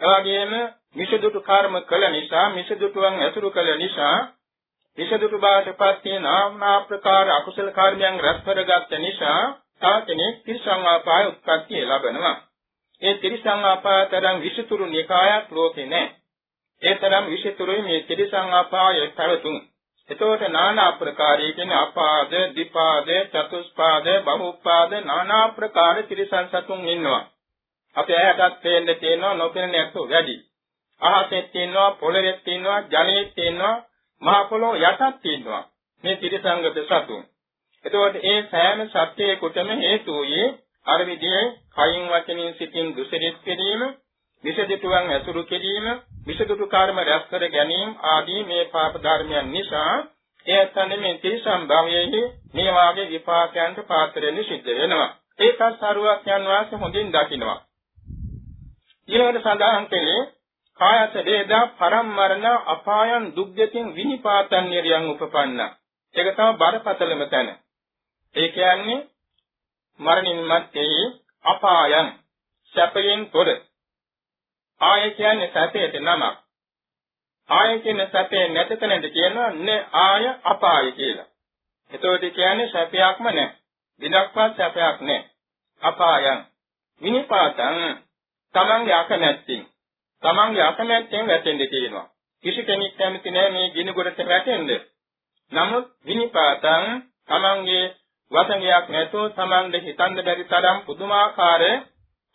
එවැගේම මිසදුතු කර්ම කළ නිසා මිසදුතුන් ඇසුරු කළ නිසා මිසදුතු බාටපත් වෙන නානා ප්‍රකාර අකුසල කර්මයන් රැස් කරගත්ත නිසා තව කෙනෙක් තිරිසං ආපාය උත්පත්ති ලැබෙනවා. ඒ තිරිසං ආපායතරම් විසුතුරු නිකායක් ලෝකේ නැහැ. ඒ තරම් විශේෂතුරුයි මේ ත්‍රිසං අපාය පැවතුම්. එතකොට নানা ආකාරයේ කියන අපාද, දීපාද, චතුස්පාද, බහුපාද নানা ආකාර ත්‍රිසං සතුන් ඉන්නවා. අපේ ඇයටත් පේන්න තියෙනවා නොපෙනෙන ඇත්තෝ වැඩි. අහසෙත් තියෙනවා, පොළොවේ තියෙනවා, ජලයේ තියෙනවා, මහ පොළොව යටත් තියෙනවා. මේ ත්‍රිසංගත සතුන්. එතකොට ඒ සෑම සත්‍යයකටම හේතු වූයේ අර විදිහේ කයින් වචනින් සිතින් දුසිරිත කිරීම විසදිතුවන් ඇසුරු කිරීම, විසදුතු කර්ම රැස් කර ගැනීම ආදී මේ පාප ධර්මයන් නිසා එයත්න්නේ මේ තිරිසන් භවයේහි මේ වාගේ විපාකයන්ට පාත්‍ර වෙන්න සිද්ධ වෙනවා. ඒකත් සරුවක් යන වාසේ හොඳින් දකිනවා. ඊළඟට සඳහන් කළේ කායත වේදා පරම්මරණ අපායන් දුක්ගතින් විනිපාතන් නිරියන් උපපන්න. ඒක තමයි බරපතලම තැන. ඒ කියන්නේ මරණින් මත්තේ අපායන් සැපයෙන් තොර ආය කියන්නේ සැපයට නමක්. ආය කියන සැපේ නැති තැනට කියනවා න ආය අපාය කියලා. එතකොට කියන්නේ සැපයක්ම නැහැ. දිනක්වත් සැපයක් නැහැ. අපායන් විනිපාතං තමන්ගේ අකමැත්තෙන් තමන්ගේ අකමැත්තෙන් වැටෙන්න තියෙනවා. කිසි කෙනෙක් කැමති නැහැ මේ ගිනි ගොඩට වැටෙන්න. නමුත් විනිපාතං තමන්ගේ වසඟයක් නැතුව තමන්ගේ හිතන්න බැරි තරම් පුදුමාකාර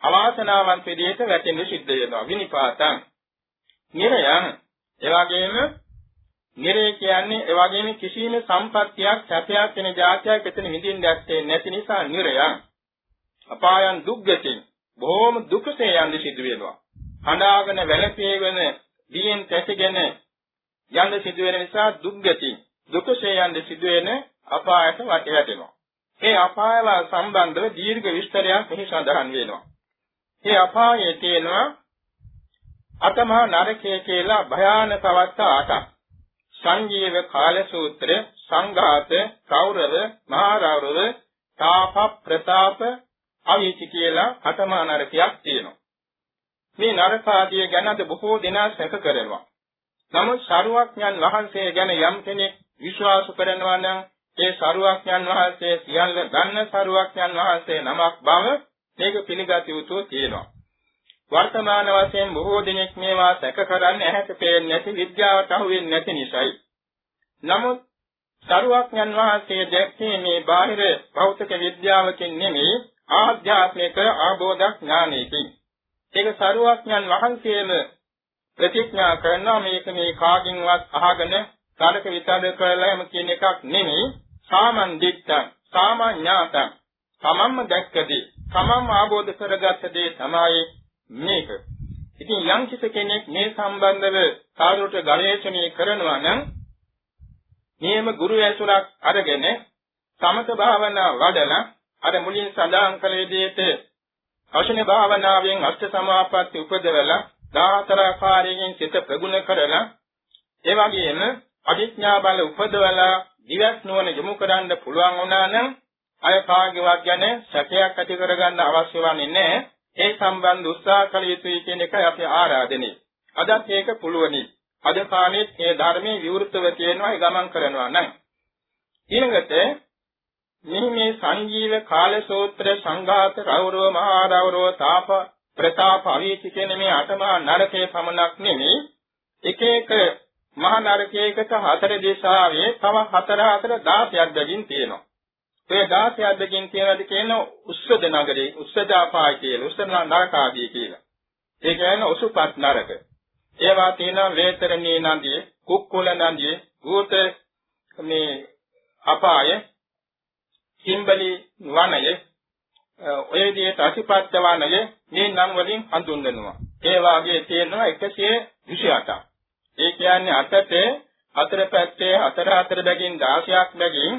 අවාසනාවන්ත විදිහට වැටෙන්න සිද්ධ වෙනවා විනිපාතං. නිරයන් එවාගෙම නිරය කියන්නේ එවාගෙම කිසිම සම්පත්තියක් සැපයක් වෙන જાතියක් එතන විඳින්න දැක්කේ නැති නිසා නිරයන්. අපායන් දුක්ගතින් බොහොම දුකසේ යන්නේ සිදු වෙනවා. හඬාගෙන වැළපේගෙන දියෙන් තැසගෙන යන්න සිදු වෙන නිසා දුක්ගතින් දුකසේ යන්නේ සිදු වෙන අපායට වැටෙනවා. ඒ අපායව සම්බන්ධව දීර්ඝ විස්තරයක් මෙහි සඳහන් වෙනවා. මේ අපායේ තියෙනවා අතමහා නරකය කියලා භයානක අවස්ථා අටක්. සංජීව කාල සූත්‍ර, සංඝාත, කෞරව, මහරවරව, තාප, ප්‍රතාප, අවීචි කියලා අතමහා නරකයක් තියෙනවා. මේ නරක ආදිය ගැන අද බොහෝ දෙනා සැක කරනවා. නමුත් සරුවක්ඥන් වහන්සේ ගැන යම් කෙනෙක් විශ්වාස කරනවා නම් ඒ සරුවක්ඥන් වහන්සේ සියල්ල දන්න සරුවක්ඥන් වහන්සේ නමක් බව මේක පිළිගත යුතු තියෙනවා. වර්තමාන වශයෙන් බොහෝ දෙනෙක් මේවා සැක කරන්නේ ඇහැට පේන්නේ නැති විද්‍යාවට අහු වෙන්නේ නැති නිසායි. නමුත් සරුවක්ඥන් වහන්සේ දැක්කේ මේ බාහිර භෞතික විද්‍යාවකින් නෙමෙයි ආධ්‍යාත්මික ආબોධ ඥානයකින්. ඒක සරුවක්ඥන් වහන්සේම ප්‍රතිඥා කරනවා මේක මේ කාගින්වත් අහගෙන සාධක විතර කරලා යම කියන එකක් නෙමෙයි සාමන් දිට්ඨං සාමඥාතං තමන්ම දැක්කදී තමන්ම ආબોධ කරගත්ත දේ තමයි මේක. ඉතින් යම් කෙනෙක් මේ සම්බන්ධව සාදුරට ගවේෂණය කරනවා නම් නියම ගුරු ඇසුරක් අරගෙන සමත භාවනා වඩලා අර මුලින් සඳහන් කළ විදිහට අවශ්‍ය භාවනාවෙන් අෂ්ට සමාපatti උපදවලා 14 ආකාරයෙන් සිත ප්‍රගුණ කරලා ඒ වගේම අධිඥා බල උපදවලා දිවස් නුවණ යොමු කරන්න පුළුවන් වුණා නම් අය කාගේවත් ගැන සැකයක් ඇති කරගන්න අවශ්‍ය වන්නේ නැහැ. ඒ සම්බන්ධ උත්සාහ කළ යුතුයි කියන එකයි අපි ආරාධනය. අදත් මේක පුළුවනි. අද කාලෙත් මේ ධර්මයේ විවෘතව තියෙනවා ගමන් කරනවා නම්. ඊළඟට මෙහි මේ සංජීව කාලසූත්‍ර සංඝාත රෞරව මහා රෞරව තාප ප්‍රතාප අවීචි කියන මේ අටමහා නරකයේ පමණක් නෙමෙයි එක එක මහා නරකයකට හතර දිශාවේ තව හතර හතර 16ක් බැගින් තියෙනවා. ඒ 16ක් බැගින් තියෙනවාද කියන උස්සද නගරේ උස්සද අපාය කියලා උස්සද නරක ආදී කියලා. ඒ කියන්නේ ඔසුපත් නරක. ඒවා තියෙනවා වේතරණී නදියේ, කුක්කුල නදියේ, භූත මේ අපාය, කිම්බලි වනයේ, ඔය විදිහට අසිපත්ත වනයේ මේ නම් වලින් හඳුන්වනවා. ඒ වාගේ තියෙනවා 128ක්. ඒ කියන්නේ අතට හතර පැත්තේ හතර හතර බැගින් 16ක් බැගින්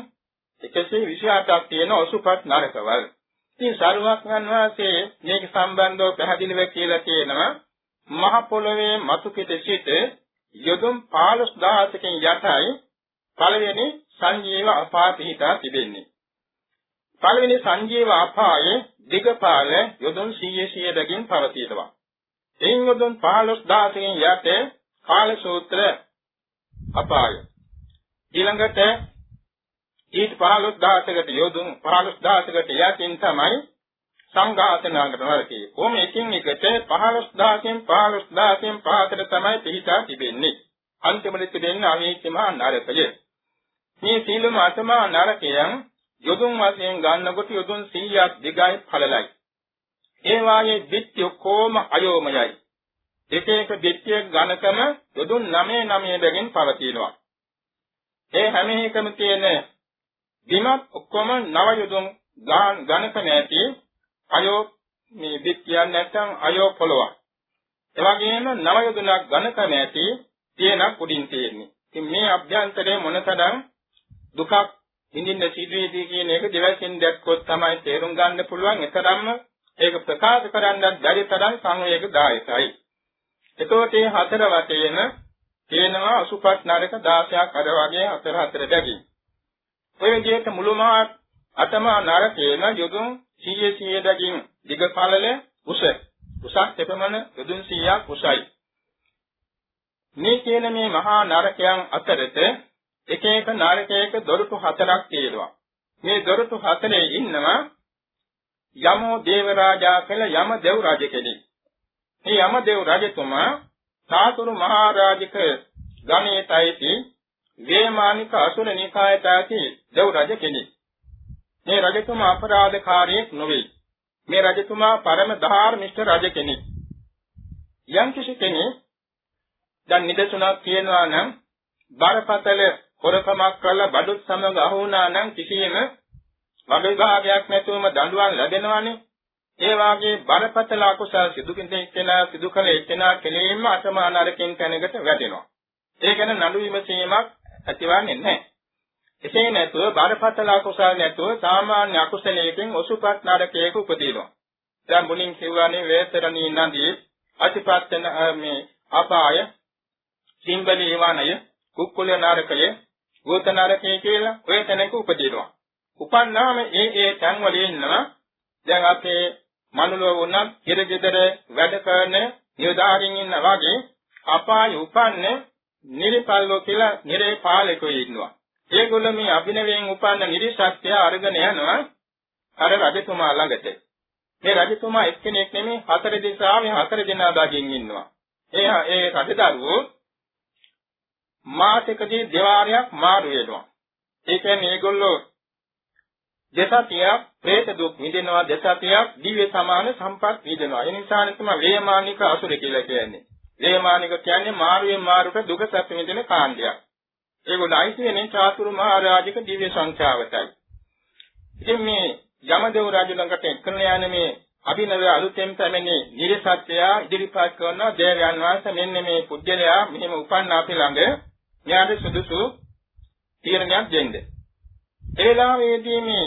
128ක් තියෙන ඔසුපත් නරකවල. ඉතින් සරුවක්ඥන් වහන්සේ මේක සම්බන්ධව පැහැදිලිව කියලා තියෙනවා මහ පොළවේ මතු පිට සිට යොදුම් 15000කින් යටයි පළවෙනි සංජීව අපාය පිහිටා තිබෙන්නේ. පළවෙනි සංජීව අපායේ දිගපාල යොදුන් 100 100 බැගින් පවතිනවා. එයින් යොදුන් 15000කින් යට කාල සූත්‍ර අපාය. ඊළඟට ඊට 15000කට යොදුන් 15000කට යටින් තමයි සංඝාසනාකට වරකේ. කොහොම එකින් එකට 15000කින් 15000කින් පහතට තමයි පිහිටා තිබෙන්නේ. අන්තිමට තිබෙන්නේ අවීචමහා නරකය. මේ සීලම අතමා නරකයන් යොදුන් වශයෙන් ගන්නකොට යොදුන් 100ක් දිගයි පළලයි. ඒ වාගේ දිට්ඨි ඔක්කොම අයෝමයයි. එක එක දිට්ඨියක් ඝනකම යොදුන් 9 9 බැගින් පවතිනවා. ඒ හැම එකම තියෙන බිමත් ඔක්කොම නව යොදුන් ඝනකම ඇති අයෝ මේ දිට්ඨියක් නැත්නම් අයෝ පොළොවක්. ඒ වගේම නව යොදුනක් ඝනකම ඇති තියෙනක් උඩින් තියෙන්නේ. ඉතින් මේ අභ්‍යන්තරයේ මොනතරම් දුකක් විඳින්න සිදුවේදී කියන එක දෙවැසින් දැක්කොත් තමයි තේරුම් ගන්න පුළුවන්. ඒතරම්ම ඒක ප්‍රකාශ කරන්නත් බැරි තරම් සංවේගදායකයි. එතකොට මේ හතර වශයෙන් තියෙනවා අසුපත් නරක 16ක් අර වගේ හතර හතර බැගින්. ඔය විදිහට මුළුමහත් අතම නරකේන යොදුන් 100 100 බැගින් දිග පළල උස. උසක් තෙපමණ යොදුන් 100ක් උසයි. මේ කියන මේ මහා නරකයන් අතරත එක එක නරකයක දොරටු හතරක් තියෙනවා. මේ දොරටු හතරේ ඉන්නවා යමෝ දේවරාජා කියලා යම දෙව් රජ කෙනෙක්. මේ යම දෙව් රජතුමා සාතුරු මහරජික ගණේතයිති වේමානික අසුර නිකායට ඇති දෙව් රජ කෙනෙක්. මේ රජතුමා අපරාධකාරියෙක් නොවේ. මේ රජතුමා පරම ධාර්මිෂ්ඨ රජ කෙනෙක්. යම් කිසි කෙනෙක් දැන් නිදසුනක් කියනවා නම් බරපතල හොරකමක් කළා බඩුත් සමග අහු වුණා නම් කිසියම් වග විභාගයක් නැතුවම දඬුවම් ලැබෙනවානේ. ඒ වාගේ බරපතල අකුසල සිදු කෙනා සිදු කළ එක්කෙනා කෙලින්ම අසමාන අරකින් තැනකට වැටෙනවා. ඒ ගැන නඩු විමසීමක් ඇතිවන්නේ නැහැ. එසේ නැතුව බරපතල අකුසල නැතුව සාමාන්‍ය අකුසලයකින් ඔසුපත් නරකයක උපදිනවා. දැන් මුලින් කියවනේ වේතරණී නදී අතිපත්තන මේ අපාය සිංගලී වනය කුක්කුල නරකය භූත නරකය කියලා ඔය තැනක උපදිනවා. උපන්නාම ඒ ඒ තැන් වල ඉන්නවා. දැන් අපේ මනුලෝ වුණත් හිරගෙදර වැඩ කරන නියදාරින් ඉන්න වගේ අපාය උපන්නේ නිරිපල්ලෝ කියලා නිරේ පාලකයෝ ඉන්නවා. ඒගොල්ලෝ මේ අභිනවයෙන් උපන්න නිරිසත්‍ය අරගෙන යනවා අර රජතුමා ළඟට. මේ රජතුමා එක්කෙනෙක් නෙමෙයි හතර දිසාවේ හතර දෙනා දකින් ඉන්නවා. ඒ ඒ රජදරුවෝ මාසෙකදී දෙවාරයක් මාරු වෙනවා. ඒ කියන්නේ මේගොල්ලෝ දෙසතියක් പ്രേත දුක් විඳිනවා දෙසතියක් දිව්‍ය සමාන සම්පත් විඳිනවා. ඒ නිසා තමයි වේමානික අසුර කියලා කියන්නේ. වේමානික කියන්නේ මාරුවෙන් මාරුට දුක සැප විඳින කාණ්ඩයක්. ඒගොල්ලෝ අයිති වෙන්නේ චාතුරු මහරජික දිව්‍ය සංඛ්‍යාවතයි. ඉතින් මේ යමදේව රජු ළඟට එක්කන යන මේ අභිනව අලුතෙන් පැමිණි නිරසත්‍යය ඉදිරිපත් කරන දේවයන් වහන්සේ මෙන්න මේ පුජ්‍යලයා මෙහෙම උපන්න අපි ළඟ ඥාන සුදුසු තීරණයක් දෙන්න. ඒ වෙලාවේදී මේ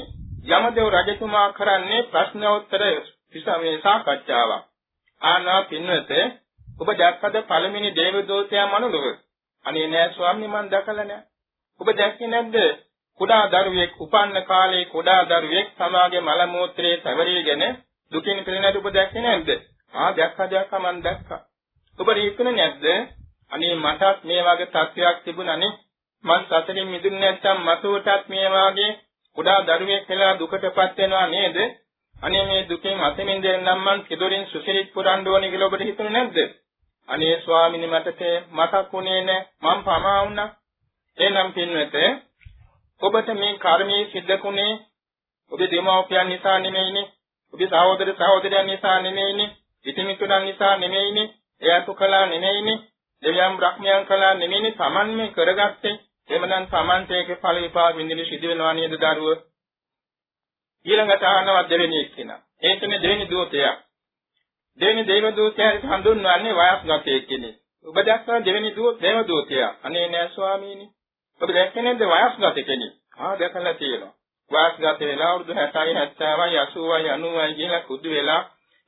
යමදේව රජතුමා කරන්නේ ප්‍රශ්නෝත්තර විසමේ සාකච්ඡාවක්. ආනා පින්වත ඔබ දැක්කද පළවෙනි දේවදූතයා මනුලොව? අනේ නෑ ස්වාමී මම දැකලා නෑ. ඔබ දැක්කේ නැද්ද? කුඩා දරුවෙක් උපන්න කාලේ කුඩා දරුවෙක් සමාගේ මල මූත්‍රයේ තවරීගෙන දුකින් පිරෙනද ඔබ දැක්කේ නැද්ද? ආ දැක්කා දැක්කා මම දැක්කා. ඔබ රීකුනේ නැද්ද? අනේ මටත් මේ වගේ තත්ත්වයක් තිබුණානේ මං සතරින් මිදුනේ නැත්තම් මතුවටත් මේ වාගේ කුඩා දරුවෙක් වෙලා දුකටපත් වෙනවා නේද අනේ මේ දුකෙන් අතමින් දෙන්නම් මං කෙදොරින් සුසිරිත් පුරන්න ඕනේ කියලා ඔබට හිතුනේ නැද්ද අනේ ස්වාමීනි මට මතක් වුණේ නැහැ මම පමා වුණා. එනම් පින්වත ඔබට මේ කර්මයේ සිද්ධකුනේ ඔබේ දෙමව්පියන් නිසා නෙමෙයිනේ. ඔබේ සහෝදර සහෝදරයන් නිසා නෙමෙයිනේ. ඉතිමිතුරන් නිසා නෙමෙයිනේ. එයාතු කළා නෙමෙයිනේ. දෙවියන් බ්‍රහ්මයන් කළා නෙමෙයිනේ. Taman මේ කරගත්තේ. එමනම් Tamanට ඒකේ ඵල විපාක විඳින සිදු වෙනවා නේද දරුවෝ? ඊළඟට අහනවා දෙවෙනි එක්කිනා. ඒ කියන්නේ දෙවෙනි දූතයා. දෙවෙනි දේව දූතයාට හඳුන්වන්නේ වයස්ගතයෙක් කෙනෙක්. ඔබ දැක්කා දෙවෙනි දූත දේව දූතයා. අනේ නෑ ස්වාමීනි. ඔබ දැක්කේ නැද්ද වයස්ගත කෙනෙක්? ආ දැකලා තියෙනවා. වයස්ගත වෙලා අවුරුදු 60යි 70යි 80යි 90යි කියලා කුදු වෙලා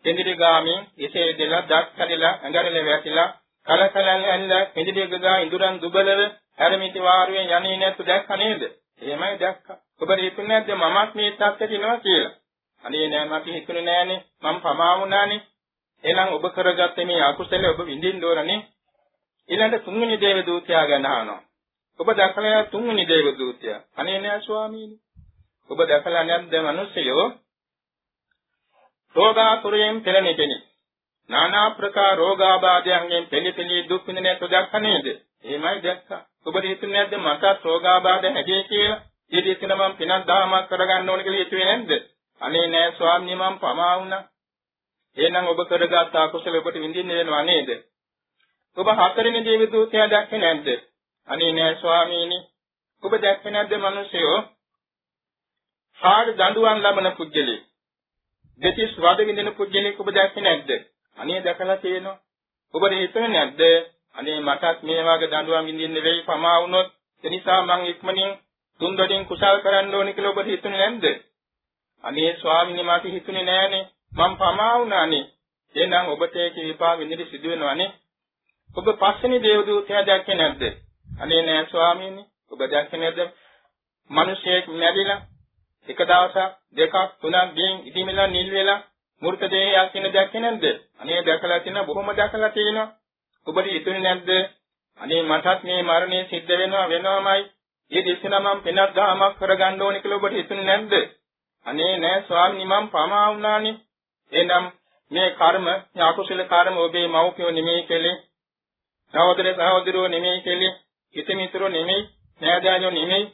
කෙඳිරි ගාමින් එසේ දෙලා දත් කඩලා ඇඟරල වැටිලා කලකලන් ඇල්ල කෙඳිරි ගගා ඉඳුරන් දුබලව හැරමිටි වාරුවෙන් යන්නේ නැත්තු දැක්ක නේද? එහෙමයි දැක්කා. ඔබට හිතුනේ නැද්ද මමත් මේ තත්ත්වයට ඉනවා කියලා? අනේ නෑ මට හිතුනේ නෑනේ මම පමා වුණානේ. එහෙනම් ඔබ කරගත්තේ මේ අකුසල ඔබ විඳින්න ඕනනේ. ඊළඟ තුන්වෙනි දේව දූතයා ගැන අහනවා. ඔබ දැකලා තුන්වෙනි දේව දූතයා. අනේ නෑ ස්වාමීනි. ඔබ දැකලා නැද්ද මිනිස්සයෝ? රෝගාතුරයෙන් පෙළෙන කෙනෙක්. নানা ප්‍රකාර රෝගාබාධයන්ගෙන් පෙළෙපෙළී දුක් විඳින එක දැක්ක නේද? එහෙමයි දැක්කා. ඔබට හිතුනේ නැද්ද මටත් රෝගාබාධ හැදේ කියලා? ඊට ඉස්සෙල්ලා මම පිනක් දහමක් කරගන්න ඕන කියලා හිතුවේ නැද්ද? අනේ නෑ ස්වාමී මම පමා වුණා. එහෙනම් ඔබ කරගත් අකුසල ඔබට විඳින්න වෙනවා නේද? ඔබ හතරෙනි දේව දූතයා දැක්කේ නැද්ද? අනේ නෑ ස්වාමීනි. ඔබ දැක්කේ නැද්ද මිනිසයෝ? සාඩ දඬුවම් ලබන පුජ්‍යලේ. දෙතිස් වද විඳින පුජ්‍යලේ ඔබ දැක්කේ නැද්ද? අනේ දැකලා තියෙනවා. ඔබට හිතුනේ නැද්ද? අනේ මටත් මේ වගේ දඬුවම් විඳින්න වෙයි පමා වුණොත් ඒ නිසා මං ඉක්මනින් තුන් දොඩින් කුසල් කරන්න ඕනේ කියලා ඔබට හිතුනේ නැද්ද? අනේ ස්වාමීනි මට හිතුනේ නෑනේ. මං පමා වුණානේ. එහෙනම් ඔබට ඒක විපාක විඳින්න සිදු වෙනවනේ. ඔබ පස්වෙනි දේවදූතයා දැක්කේ නැද්ද? අනේ නෑ ස්වාමීනි. ඔබ දැක්කේ නැද්ද? මිනිසෙක් මැරිලා එක දවසක් දෙකක් තුනක් ගෙන් ඉදිමිලා නිල් වෙලා මූර්ත දේහයක් කියන දැක්කේ නැද්ද? අනේ දැකලා තියෙනවා බොහොම දැකලා තියෙනවා. ඔබට හිතුනේ නැද්ද? අනේ මටත් මේ මරණය සිද්ධ වෙනවා වෙනවමයි. ඒ දෙස්සන මම පෙනක් ගාමක් කරගන්න ඕනේ කියලා ඔබට හිතුනේ නැද්ද? අනේ නෑ ස්වාමීනි මම පමා වුණානේ. එහෙනම් මේ කර්ම, මේ අකුසල කර්ම ඔබේ මව්පියෝ නෙමෙයි කෙලේ. සහෝදර සහෝදරයෝ නෙමෙයි කෙලේ. හිතමිතුරෝ නෙමෙයි, නෑදෑයෝ නෙමෙයි,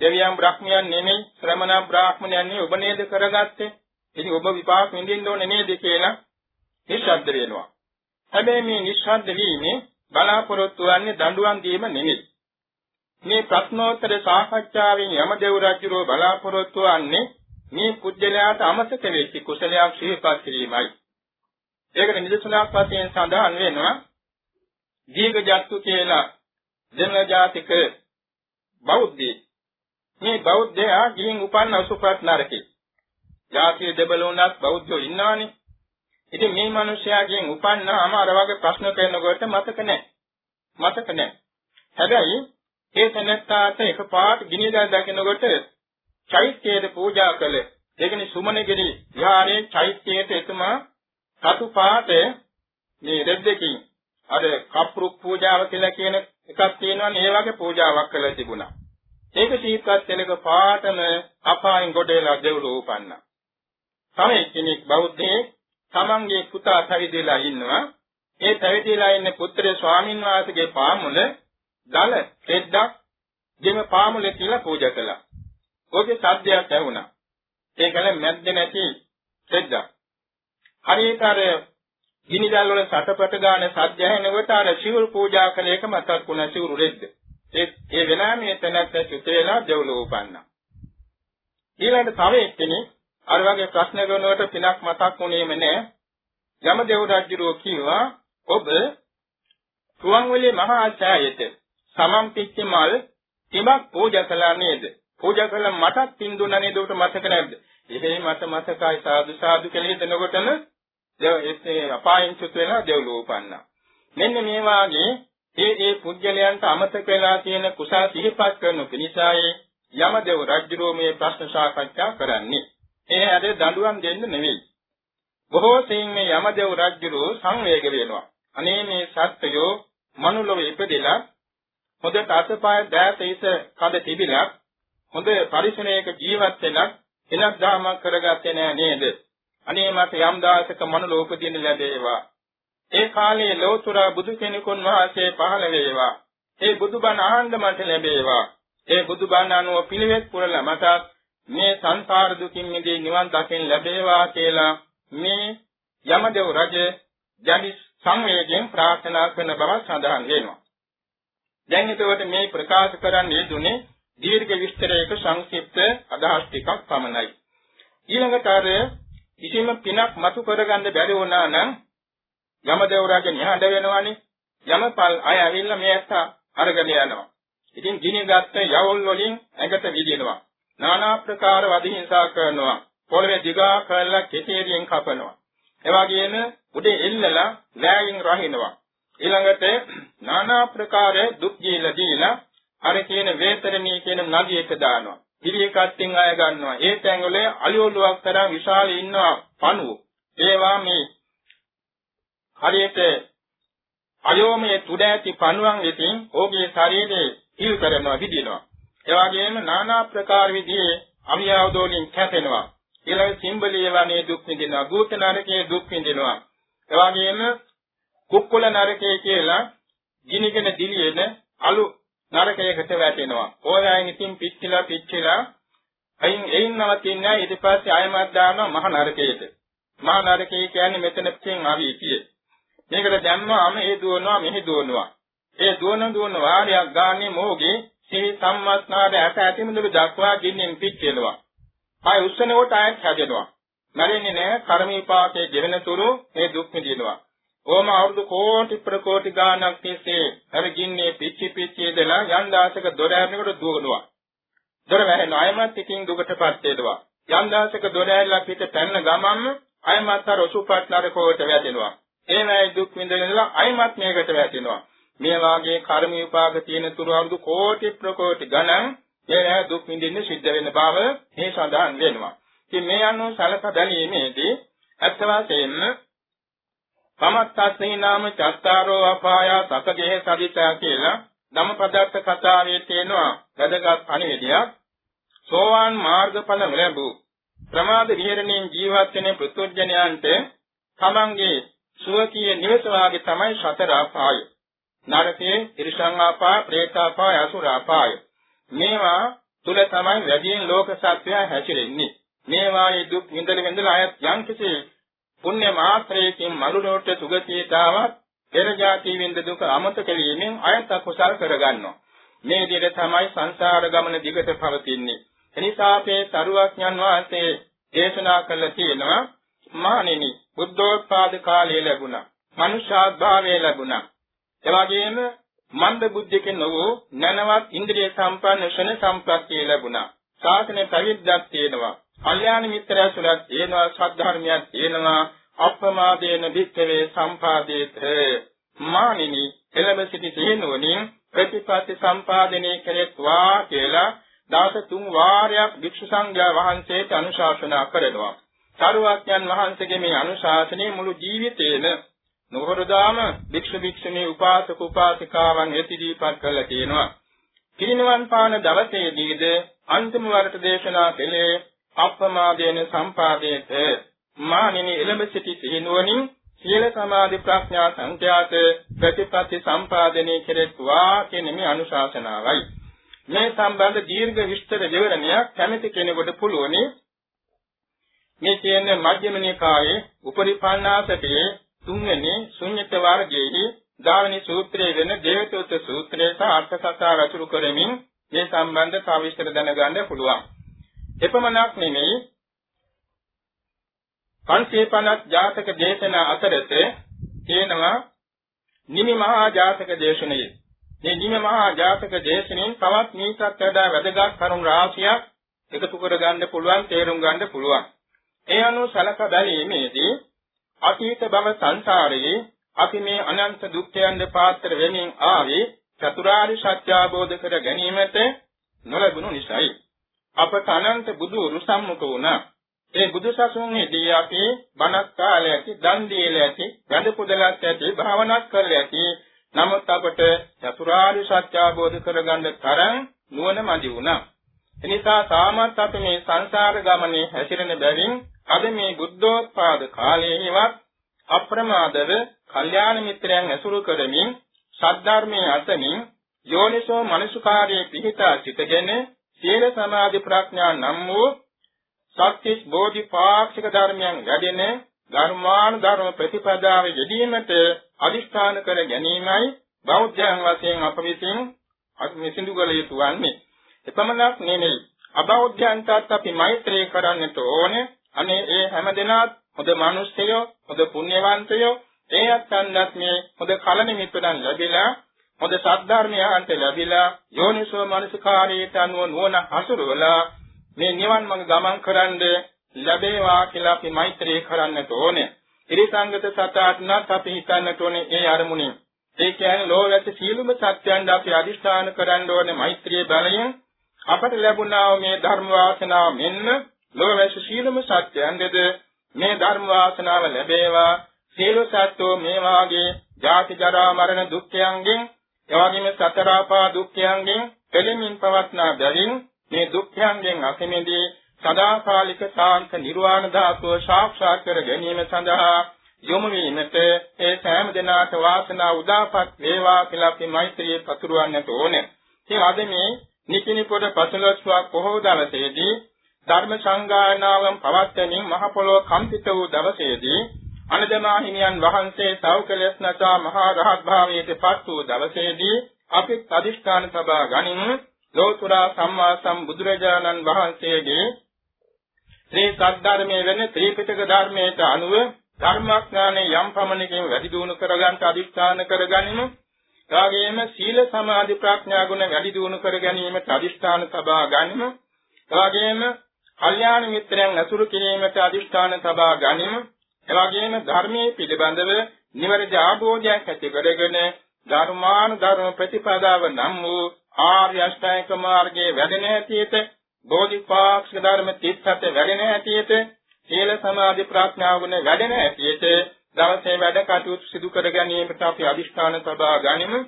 දෙවියන් බ්‍රහ්මයන් නෙමෙයි, ශ්‍රමණ බ්‍රාහ්මණයන් නෙමෙයි ඔබ නේද කරගත්තේ. ඉතින් ඔබ විපාක විඳින්න ඕනේ නේද කියලා නිශ්ශබ්ද වෙනවා. හැබැයි මේ නිශ්ශබ්ද වීමේ බලාපොරොත්තු වෙන්නේ දඬුවම් දීම නෙමෙයි. මේ ප්‍රශ්නෝත්තර සාකච්ඡාවෙන් යමදේව රජුරෝ බලාපොරොත්තු වන්නේ මේ පුජ්‍යලයාට අමතක වෙච්ච කුසලයක් සිහිපත් කිරීමයි. ඒකට නිදසුනක් වශයෙන් සඳහන් වෙනවා දීඝජත්තු කියලා දෙමළ ජාතික බෞද්ධයෙක්. මේ බෞද්ධයා ගිහින් උපන්න අසුපත් නරකේ. ජාතිය දෙබළුණක් බෞද්ධයෝ ඉන්නවනේ. ඉතින් මේ මිනිස්යාගෙන් උපන්නාම අර වගේ ප්‍රශ්න කරනකොට මතක නැහැ. මතක නැහැ. හැබැයි ඒ තැනත්තාට එකපාරට ගිනිදා දකිනකොට චෛත්‍යයට පූජා කළ ඒකනේ සුමනගිරි විහාරයේ චෛත්‍යයට එතුමා සතු පාට මේ රෙද්දකින් අර කප්පුරුක් පූජාව කියලා කියන එකක් තියෙනවනේ ඒ වගේ පූජාවක් කළා තිබුණා. ඒක සීපත් වෙනක පාටම අපායන් ගොඩේලා දෙව්ලෝ උපන්නා. තමයි කෙනෙක් බෞද්ධයේ තමන්ගේ පුතා පැවිදිලා ඉන්නවා. ඒ පැවිදිලා ඉන්න පුත්‍රය ස්වාමින් වහන්සේගේ පාමුල දල දෙද්දක් ගෙම පාමුල කියලා පූජා කළා. ඔගේ සද්දයක් ඇහුණා. ඒකල මැද්ද නැති දෙද්දක්. හරියට අර ගිනිදල් වල සටපට ගාන සද්ද ඇහෙනකොට අර සිවුරු පූජා කළ එක මතක් වුණා සිවුරු රෙද්ද. ඒ ඒ වෙලාවේ තැනක් චුතේලා දෙව්ලෝ උපන්නා. ඊළඟට තව එක්කෙනෙක් අර වගේ ප්‍රශ්න කරනකොට පිනක් මතක් වුණේම නෑ. යමදේව රජුරෝ කිව්වා ඔබ රුවන්වැලි මහා ඡායයට සමම් පිච්ච මල් තිබක් පූජා කළා නේද? පූජා කළා මටත් පින් දුන්නා නේද? උට මතක නැද්ද? එහෙයි මට මතකයි සාදු සාදු කියලා හිතනකොටම ඒ අපායන් චුත් වෙලා දෙව්ලෝ උපන්නා. මෙන්න මේ වාගේ ඒ ඒ පුජ්‍යලයන්ට අමතක වෙලා තියෙන කුසල් සිහිපත් කරනු පිණිසයි යමදේව රජුරෝ මේ ප්‍රශ්න සාකච්ඡා කරන්නේ. ඒ අද දඬුවම් දෙන්න නෙවෙයි. බොහෝ සෙයින් මේ යමදේව රජුරෝ සංවේග වෙනවා. අනේ මේ සත්‍යයෝ මනුලොව ඉපදෙලා හොඳ අතපය දෑත ඉස කඩ තිබිලා හොඳ පරිසරයක ජීවත් වෙලා එනක් දාමක් කරගත්තේ නෑ නේද? අනේ මට යම් දාසක මනුලොව උපදින්න ලැබේවා. ඒ කාලයේ ලෝතර බුදු කෙනෙකුන් වහන්සේ පහළ වේවා. ඒ බුදුබණ ආනන්ද මට ලැබේවා. ඒ බුදුබණ අනුව පිළිවෙත් පුරලා මට මේ සංසාර දුකින් මිදී නිවන් දකින්න ලැබේවා කියලා මේ යමදේව රජ යටි සංවේගයෙන් ප්‍රාර්ථනා කරන බව සඳහන් වෙනවා. දැන් එතකොට මේ ප්‍රකාශ කරන්නේ දුනේ දීර්ඝ විස්තරයක සංක්ෂිප්ත අදහස් ටිකක් පමණයි. ඊළඟට අර කිසිම පිනක් මතු කරගන්න බැරි වුණා නම් යමදේව රජ නිහඬ වෙනවනේ. යමපල් අය ඇවිල්ලා මේ ඇත්ත අරගෙන යනවා. ඉතින් ගිනිගත් යවුල් වලින් ඇඟට විදිනවා. নানা ප්‍රකාර වදිහිංසා කරනවා. පොළවේ දිගා කරලා කෙටේරියෙන් කපනවා. එවාගෙම උඩේ එල්ලලා ලෑයින් රහිනවා. ඊළඟට নানা ප්‍රකාර දුක් දීලා දීලා අර කියන වේතරණී කියන නදියට දානවා. පිළිය කට්ටින් අය ගන්නවා. ඒ තැන්වල අලියොලුවක් තරම් විශාල ඉන්නවා පණුව. ඒවා මේ හරියට අයෝමයේ තුඩ ඇති පණුවන් විසින් ඔහුගේ ශරීරයේ හිල් කරනවා විදිනවා. ඒ වගේම নানা ප්‍රකාර විදිහේ අවියවදෝලින් කැපෙනවා. ඊළඟ සිම්බලිය වනේ දුක් විඳිනවා. භූත නරකයේ දුක් විඳිනවා. ඒ වගේම කුක්කුල නරකයේ කියලා ගිනිගෙන දිලියෙන අලු නරකයකට වැටෙනවා. ඕයයන් ඉතින් පිච්චිලා පිච්චිලා අයින් එයින් නවතින්නේ ඊට පස්සේ ආයමත් දානවා මහ නරකයට. මහ නරකය කියන්නේ මෙතන පිටින් ආවිතිය. මේකට දැම්මාම ඒ දුවනවා මෙහි දුවනවා. ඒ දුවන දුවන වාරයක් ගානේ මොහුගේ සිහි සම්මස්නාද ඇට ඇතිමුදුළු දක්වා ගින්නෙන් පිච්චෙනවා. ආය උස්සන කොට ආයත් හැදෙනවා. මැරෙන්නේ නැහැ කර්ම විපාකයේ ගෙවෙන තුරු මේ දුක් විඳිනවා. ඕම අවුරුදු කෝටි ප්‍රකෝටි ගාණක් තිස්සේ අර ගින්නේ පිච්චි පිච්චි දෙලා යන් දාසක දොර ඇරනකොට දුවනවා. දොර වැහෙන අයමත් ඉතින් දුකටපත් වෙනවා. යන් දාසක දොර ඇරලා පිට පැන්න ගමන්ම අයමත් අර ඔසුපත් නරකෝට වැටෙනවා. ඒ වැයි දුක් විඳිනලා අයමත් මේකට වැටෙනවා. මේ වාගේ කර්ම විපාක තියෙන තුරු අවුරුදු කෝටි ප්‍රකෝටි ගණන් ඒ දුක් විඳින්න සිද්ධ වෙන බව මේ සඳහන් වෙනවා. ඉතින් මේ අනුව සලක බැලීමේදී අත්ත වශයෙන්ම සමත්තස්සේ නාම චත්තාරෝ අපාය සකගේ සදිතා කියලා ධම්මපදත්ත කතාවේ තියෙනවා වැදගත් අනිවිදයක්. සෝවාන් මාර්ගඵල ලැබූ ප්‍රමාද විහරණයෙන් ජීවත් වෙන පෘථුජනයන්ට තමන්ගේ සුවකීය නිවස වාගේ තමයි සතර අපාය. නරකයේ ඉරිෂං අපාය ප්‍රේත අපාය අසුර අපාය මේවා තුල තමයි වැඩියෙන් ලෝක සත්‍යය හැසිරෙන්නේ. මේවායේ දුක් විඳල විඳල අයත් යම්කිසි පුණ්‍ය මාත්‍රයකින් මනුලොවට සුගතියතාවත් පෙර ජාති විඳ දුක අමතක වීමෙන් අයත් අකුසල් කරගන්නවා. මේ විදිහට තමයි සංසාර ගමන දිගට පවතින්නේ. එනිසා අපේ සරුවඥන් වහන්සේ දේශනා කළ තියෙනවා මහණෙනි බුද්ධෝත්පාද කාලය ලැබුණා. මනුෂ්‍යාභාවය ලැබුණා. එවැගේම මන්ද බුද්ධික නොවූ නැනවත් ඉන්ද්‍රිය සම්පන්න ශන සම්ප්‍රත්‍ය ලැබුණා. ශාසනය පැවිද්දක් තියෙනවා. කල්යාණ මිත්‍රයා තුලත් තියෙනවා සද්ධර්මයක් තියෙනවා අප්‍රමාදේන භික්ඛවේ සම්පාදේත මානිනි එළඹ සිටි තේනෝනින් ප්‍රතිපatti සම්පාදනයේ කෙරෙත්වා කියලා දවස් තුන් වාරයක් භික්ෂු සංඝයා වහන්සේට අනුශාසනා කරනවා. සාරුවක්යන් වහන්සේගේ මේ අනුශාසනයේ මුළු ජීවිතේම නොහොරදාම භික්ෂු භික්ෂුණී උපාසක උපාසිකාවන් එතිදීපත් කළා තියෙනවා. පිරිනිවන් පාන දවසේදීද අන්තිම වරට දේශනා කළේ අප්‍රමාදේන සම්පාදේත. මානිනි එළඹ සිටි සිහිනුවණින් සීල සමාධි ප්‍රඥා සංඛ්‍යාත ප්‍රතිපatti සම්පාදනයේ කෙරෙත්වා කියන මේ අනුශාසනාවයි. මේ සම්බන්ධ දීර්ඝ විස්තර විවරණයක් කැමති කෙනෙකුට පුළුවනි. මේ කියන්නේ මධ්‍යම නිකායේ උපරිපන්නාසකයේ තුන්වෙනි ශුන්්‍යත වර්ගයේහි දාවනි සූත්‍රයේ වෙන දේවතෝත් සූත්‍රයේ සහ අර්ථ කතා රචු කරමින් මේ සම්බන්ධ තව විස්තර දැනගන්න පුළුවන්. එපමණක් නෙමෙයි 550 ජාතක දේශනා අතරත තියෙනවා නිමි මහා ජාතක දේශනයේ. මේ නිමි මහා ජාතක දේශනෙන් තවත් මේකත් වඩා වැදගත් කරුණු රාශියක් එකතු කර ගන්න පුළුවන් තේරුම් ගන්න පුළුවන්. ඒ අනුව සලකා බැලීමේදී අතීත භව සංසාරයේ අපි මේ අනන්ත දුක්ඛයන්ද පාත්‍ර වෙමින් ආවේ චතුරාර්ය සත්‍ය අවබෝධ කර ගැනීමට නොලැබුණු නිසායි. අපට අනන්ත බුදුරු සම්මුඛ වුණා. ඒ බුදු සසුනේදී අපි බණක් කාලය ඇති, දන් දීලා ඇති, වැඳ පුදලක් ඇති, භාවනා කරලා ඇති. නමුත් අපට චතුරාර්ය සත්‍ය අවබෝධ කරගන්න තරම් නුවණ මදි වුණා. එනිසා තාමත් අපි මේ සංසාර ගමනේ හැසිරෙන බැවින් අද මේ බුද්ධෝත්පාද කාලයේවත් අප්‍රමාදව කල්යාණ මිත්‍රයන් ඇසුරු කරමින් සද්ධර්මයේ අසමින් යෝනිසෝ මනසුකාරයේ පිහිටා සිටගෙන සීල සමාධි ප්‍රඥා නම් වූ සත්‍විස් බෝධිපාක්ෂික ධර්මයන් වැඩෙන ධර්මාන ධර්ම ප්‍රතිපදාවේ යෙදීමට අදිෂ්ඨාන කර ගැනීමයි බෞද්ධයන් වශයෙන් අප විසින් විසිඳු කළ යුතු වන්නේ. එපමණක් නෙමෙයි. අබෞද්ධයන්ටත් අපි මෛත්‍රී කරන්නට ඕනේ. අනේ ඒ හැමදෙනාත් හොඳ මිනිස්සයෝ, හොඳ පුණ්‍යවන්තයෝ, ඒ අත්යන්වත් මේ හොඳ කල නිමිත්තෙන් ලැබිලා හොඳ සද්ධර්මයන්ට ලැබිලා යෝනිසෝ මනසිකාරයට අනුව නුවණ හසුරුවලා මේ නිවන් මඟ ගමන් කරන්න ලැබේවා කියලා අපි මෛත්‍රී කරන්නට ඕනේ. ත්‍රිසංගත සතාත්නත් අපි හිතන්නට ඕනේ ඒ අරමුණින්. ඒ කියන්නේ ලෝකයේ සීලුම සත්‍යයන් අපි අදිෂ්ඨාන කරන්න ඕනේ මෛත්‍රී බලයෙන් අපට ලැබුණා මේ ධර්ම වාසනාව මෙන්න ලෝකයේ සීලුම සත්‍යයන්ද මේ ධර්ම වාසනාව ලැබේවා සීල සත්‍යෝ මේ වාගේ ජාති ජරා මරණ දුක්ඛයන්ගෙන් එවැගේම සතර ආපා දුක්ඛයන්ගෙන් දෙලෙමින් පවත්නා බැවින් මේ දුක්ඛයන්ගෙන් අකමැදී සදාකාලික සාන්ත නිර්වාණ ධාතුව සාක්ෂාත් කර ගැනීම සඳහා යොමු වීමට ඒ සෑම දිනාට වාසනාව උදාපත් වේවා කියලා අපි මෛත්‍රියේ පතුරවන්නට ඕනේ. ඉතින් අද මේ නිකිනිපොඩ පසළොස්වක් පොහොව දවසේදී ධර්ම සංගායනාවන් පවත්වමින් මහ පොළොව කම්පිත වූ දවසේදී අනදමා හිමියන් වහන්සේ සෞකලස් නැතා මහා රහත් භාවයට පත් වූ දවසේදී අපි අදිෂ්ඨාන සභා ගනිමු ලෝතුරා සම්මා සම්බුදුරජාණන් වහන්සේගේ ශ්‍රී සද්ධර්මයේ වෙන ත්‍රිපිටක ධර්මයට අනුව ධර්මාඥානෙ යම් පමණකින් වැඩි දියුණු කරගන්න අදිස්ථාන කරගනිමු. එවාගෙම සීල සමාධි ප්‍රඥා ගුණ වැඩි දියුණු කර ගැනීමට අදිස්ථාන සබා ගනිමු. එවාගෙම කල්යාණ මිත්‍රයන් අසුරු කිරීමට අදිස්ථාන සබා ගනිමු. එවාගෙම ධර්මයේ පිළිබඳව නිවැරදි අවබෝධයක් ඇති කරගෙන ධර්මාන ධර්ම ප්‍රතිපදාව නම් වූ ආර්ය අෂ්ටාංග මාර්ගයේ වැඩෙන හැටියට බෝධිපාක්ෂික ධර්ම 37 වැඩෙන හැටියට සීල සමාධි ප්‍රඥා ගුණ වැඩෙන හැටියට දවසේ වැඩ කටයුතු සිදු කර ගැනීමට අපි අදිෂ්ඨාන සබා ගනිමු.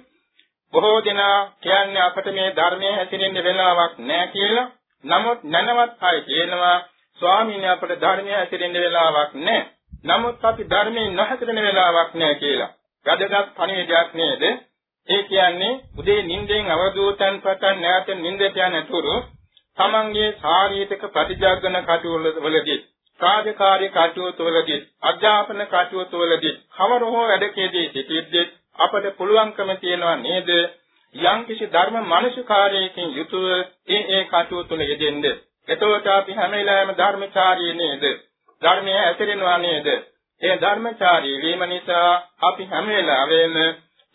බොහෝ දෙනා කියන්නේ අපට මේ ධර්මයේ හැසිරෙන්න වෙලාවක් නැහැ කියලා. නමුත් නැනවත් අය කියනවා ස්වාමීන් අපට ධර්මයේ හැසිරෙන්න වෙලාවක් නැහැ. නමුත් අපි ධර්මයේ නොහැසිරෙන වෙලාවක් නැහැ කියලා. වැදගත් පණිවිඩයක් නේද? ඒ කියන්නේ උදේ නිින්දෙන් අවදූතන් පටන් නැවත නිින්දට යනතුරු තමන්ගේ ශාරීරික ප්‍රතිජාගන කටයුතු වලදී රාජකාරී කටයුතු වලදී අධ්‍යාපන කටයුතු වලදී කවර හෝ වැඩකේදී සිටිද්දී අපට පුළුවන්කම තියනවා නේද යම් කිසි ධර්ම මානසිකාරයකින් යුතුව ඒ ඒ කටයුතු වල යෙදෙන්න. එතකොට අපි හැම වෙලාවෙම ධර්මචාරී නේද? ධර්මයේ ඇතිරෙනවා නේද? ඒ ධර්මචාරී වීම නිසා අපි හැම වෙලාවෙම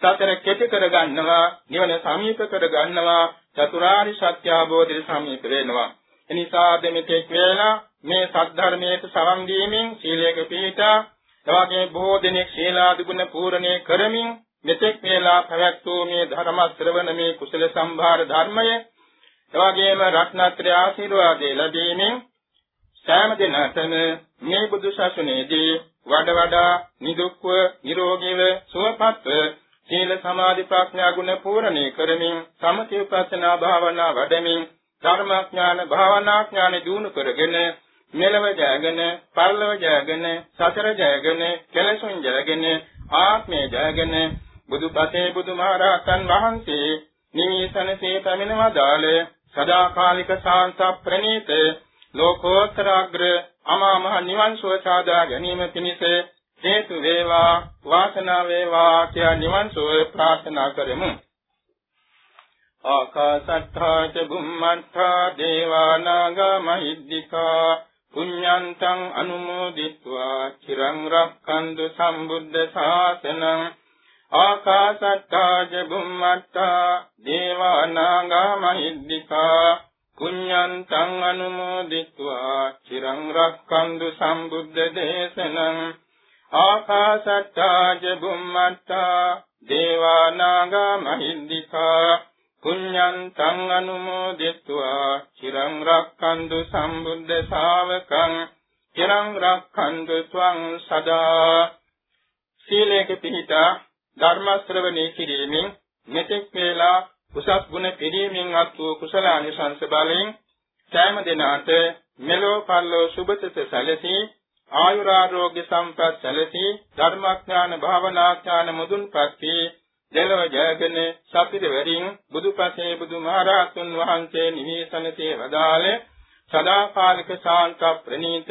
සතර කෙටි කර ගන්නවා, නිවන සමීප කර ගන්නවා, චතුරාර්ය සත්‍ය අවබෝධය සමීප වෙනවා. එනිසා දෙමෙතෙක් වේලා මේ සද්ධර්මයට සවන් දීමෙන් සීලයක පිළිපීඨා එවාගේ බොහෝ දෙනෙක් ශීලාදිගුණ පූර්ණේ කරමින් මෙතෙක් වේලා පැවැත්වූ මේ ධර්ම ශ්‍රවණ මේ කුසල සම්භාර ධර්මය එවාගේම රත්නත්‍රය ආශිර්වාදේ ලැබීමෙන් සෑම දිනකටම මේ බුදු සසුනේදී වඩ වඩා නිදුක්ව නිරෝගීව සුවපත්ව සීල සමාධි ප්‍රඥා ගුණ පූර්ණේ කරමින් සමථ විපස්සනා භාවනා වඩමින් ධර්මඥාන භාවනාඥාන දිනු කරගෙන මෙලව ජයගෙන පරලොව ජයගෙන සතර ජයගෙන කෙලසුන් ජයගෙන ආත්මය ජයගෙන බුදුපතේ බුදුමහරහතන් වහන්සේ නිවිසනසේ පැමිණවදාළ සදාකාලික සාන්ත ප්‍රණීත ලෝකෝත්තරාග්‍ර අමා මහ නිවන් සුව සාදා ගැනීම පිණිස හේතු වේවා වාසනාව වේවා කියා නිවන් සුව ප්‍රාර්ථනා කරමු. ආකාසත්තා ච බුම්මත්තා දේවා නාග මහිද්దికා පුඤ්ඤන්තං අනුමෝදිත්වා චිරං රක්ඛන්තු සම්බුද්ධ ශාසනං ආකාසත්තා ච බුම්මත්තා දේවා නාග මහිද්దికා පුඤ්ඤන්තං අනුමෝදිत्वा චිරං රක්ඛන්තු සම්බුද්ධ දේශනං. ආකාශට්ටා ච බුම්මට්ටා දේවා නාග මහින්దికා. පුඤ්ඤන්තං අනුමෝදිत्वा චිරං රක්ඛන්තු සම්බුද්ධ ශාවකං. චිරං රක්ඛන්තු ත්වං සදා. සීලේක පිහිටා ධර්ම ශ්‍රවණේ කිරීමෙන් මෙතෙක් වේලා කුසස් ගුණ පිරීමෙන් අත් වූ කුසල අනිසංස බලයෙන් සෑම දිනාට මෙලෝ පල්ලෝ සුභසිත සැලසී ආයුරාරෝග්‍ය සම්පත් සැලසී ධර්මාඥාන භාවනාඥාන මුදුන්පත් වී දෙලොව ජයගෙන සතිරවරින් බුදුපසේ බුදුමහරහතුන් වහන්සේ නිවේසනසේ වදාළේ සදාකාලික ශාන්ත ප්‍රණීත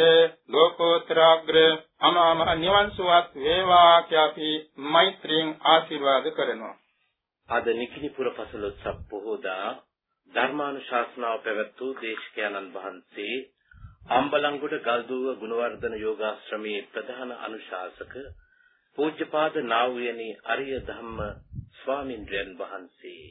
ලෝකෝත්තරාග්‍ර අමාමහ නිවන් සුවත් වේවා අපි මෛත්‍රියෙන් ආශිර්වාද කරනවා. අද නිකිනිපුර පසළොස්වක පොහොදා ධර්මානුශාසනාව පැවැත් වූ දේශකයන්න් වහන්සේ අම්බලන්ගොඩ ගල්දුව ගුණවර්ධන යෝගාශ්‍රමයේ ප්‍රධාන අනුශාසක පූජ්‍යපාද නා වූ යනි අරිය ධම්ම ස්වාමින්ද්‍රයන් වහන්සේ.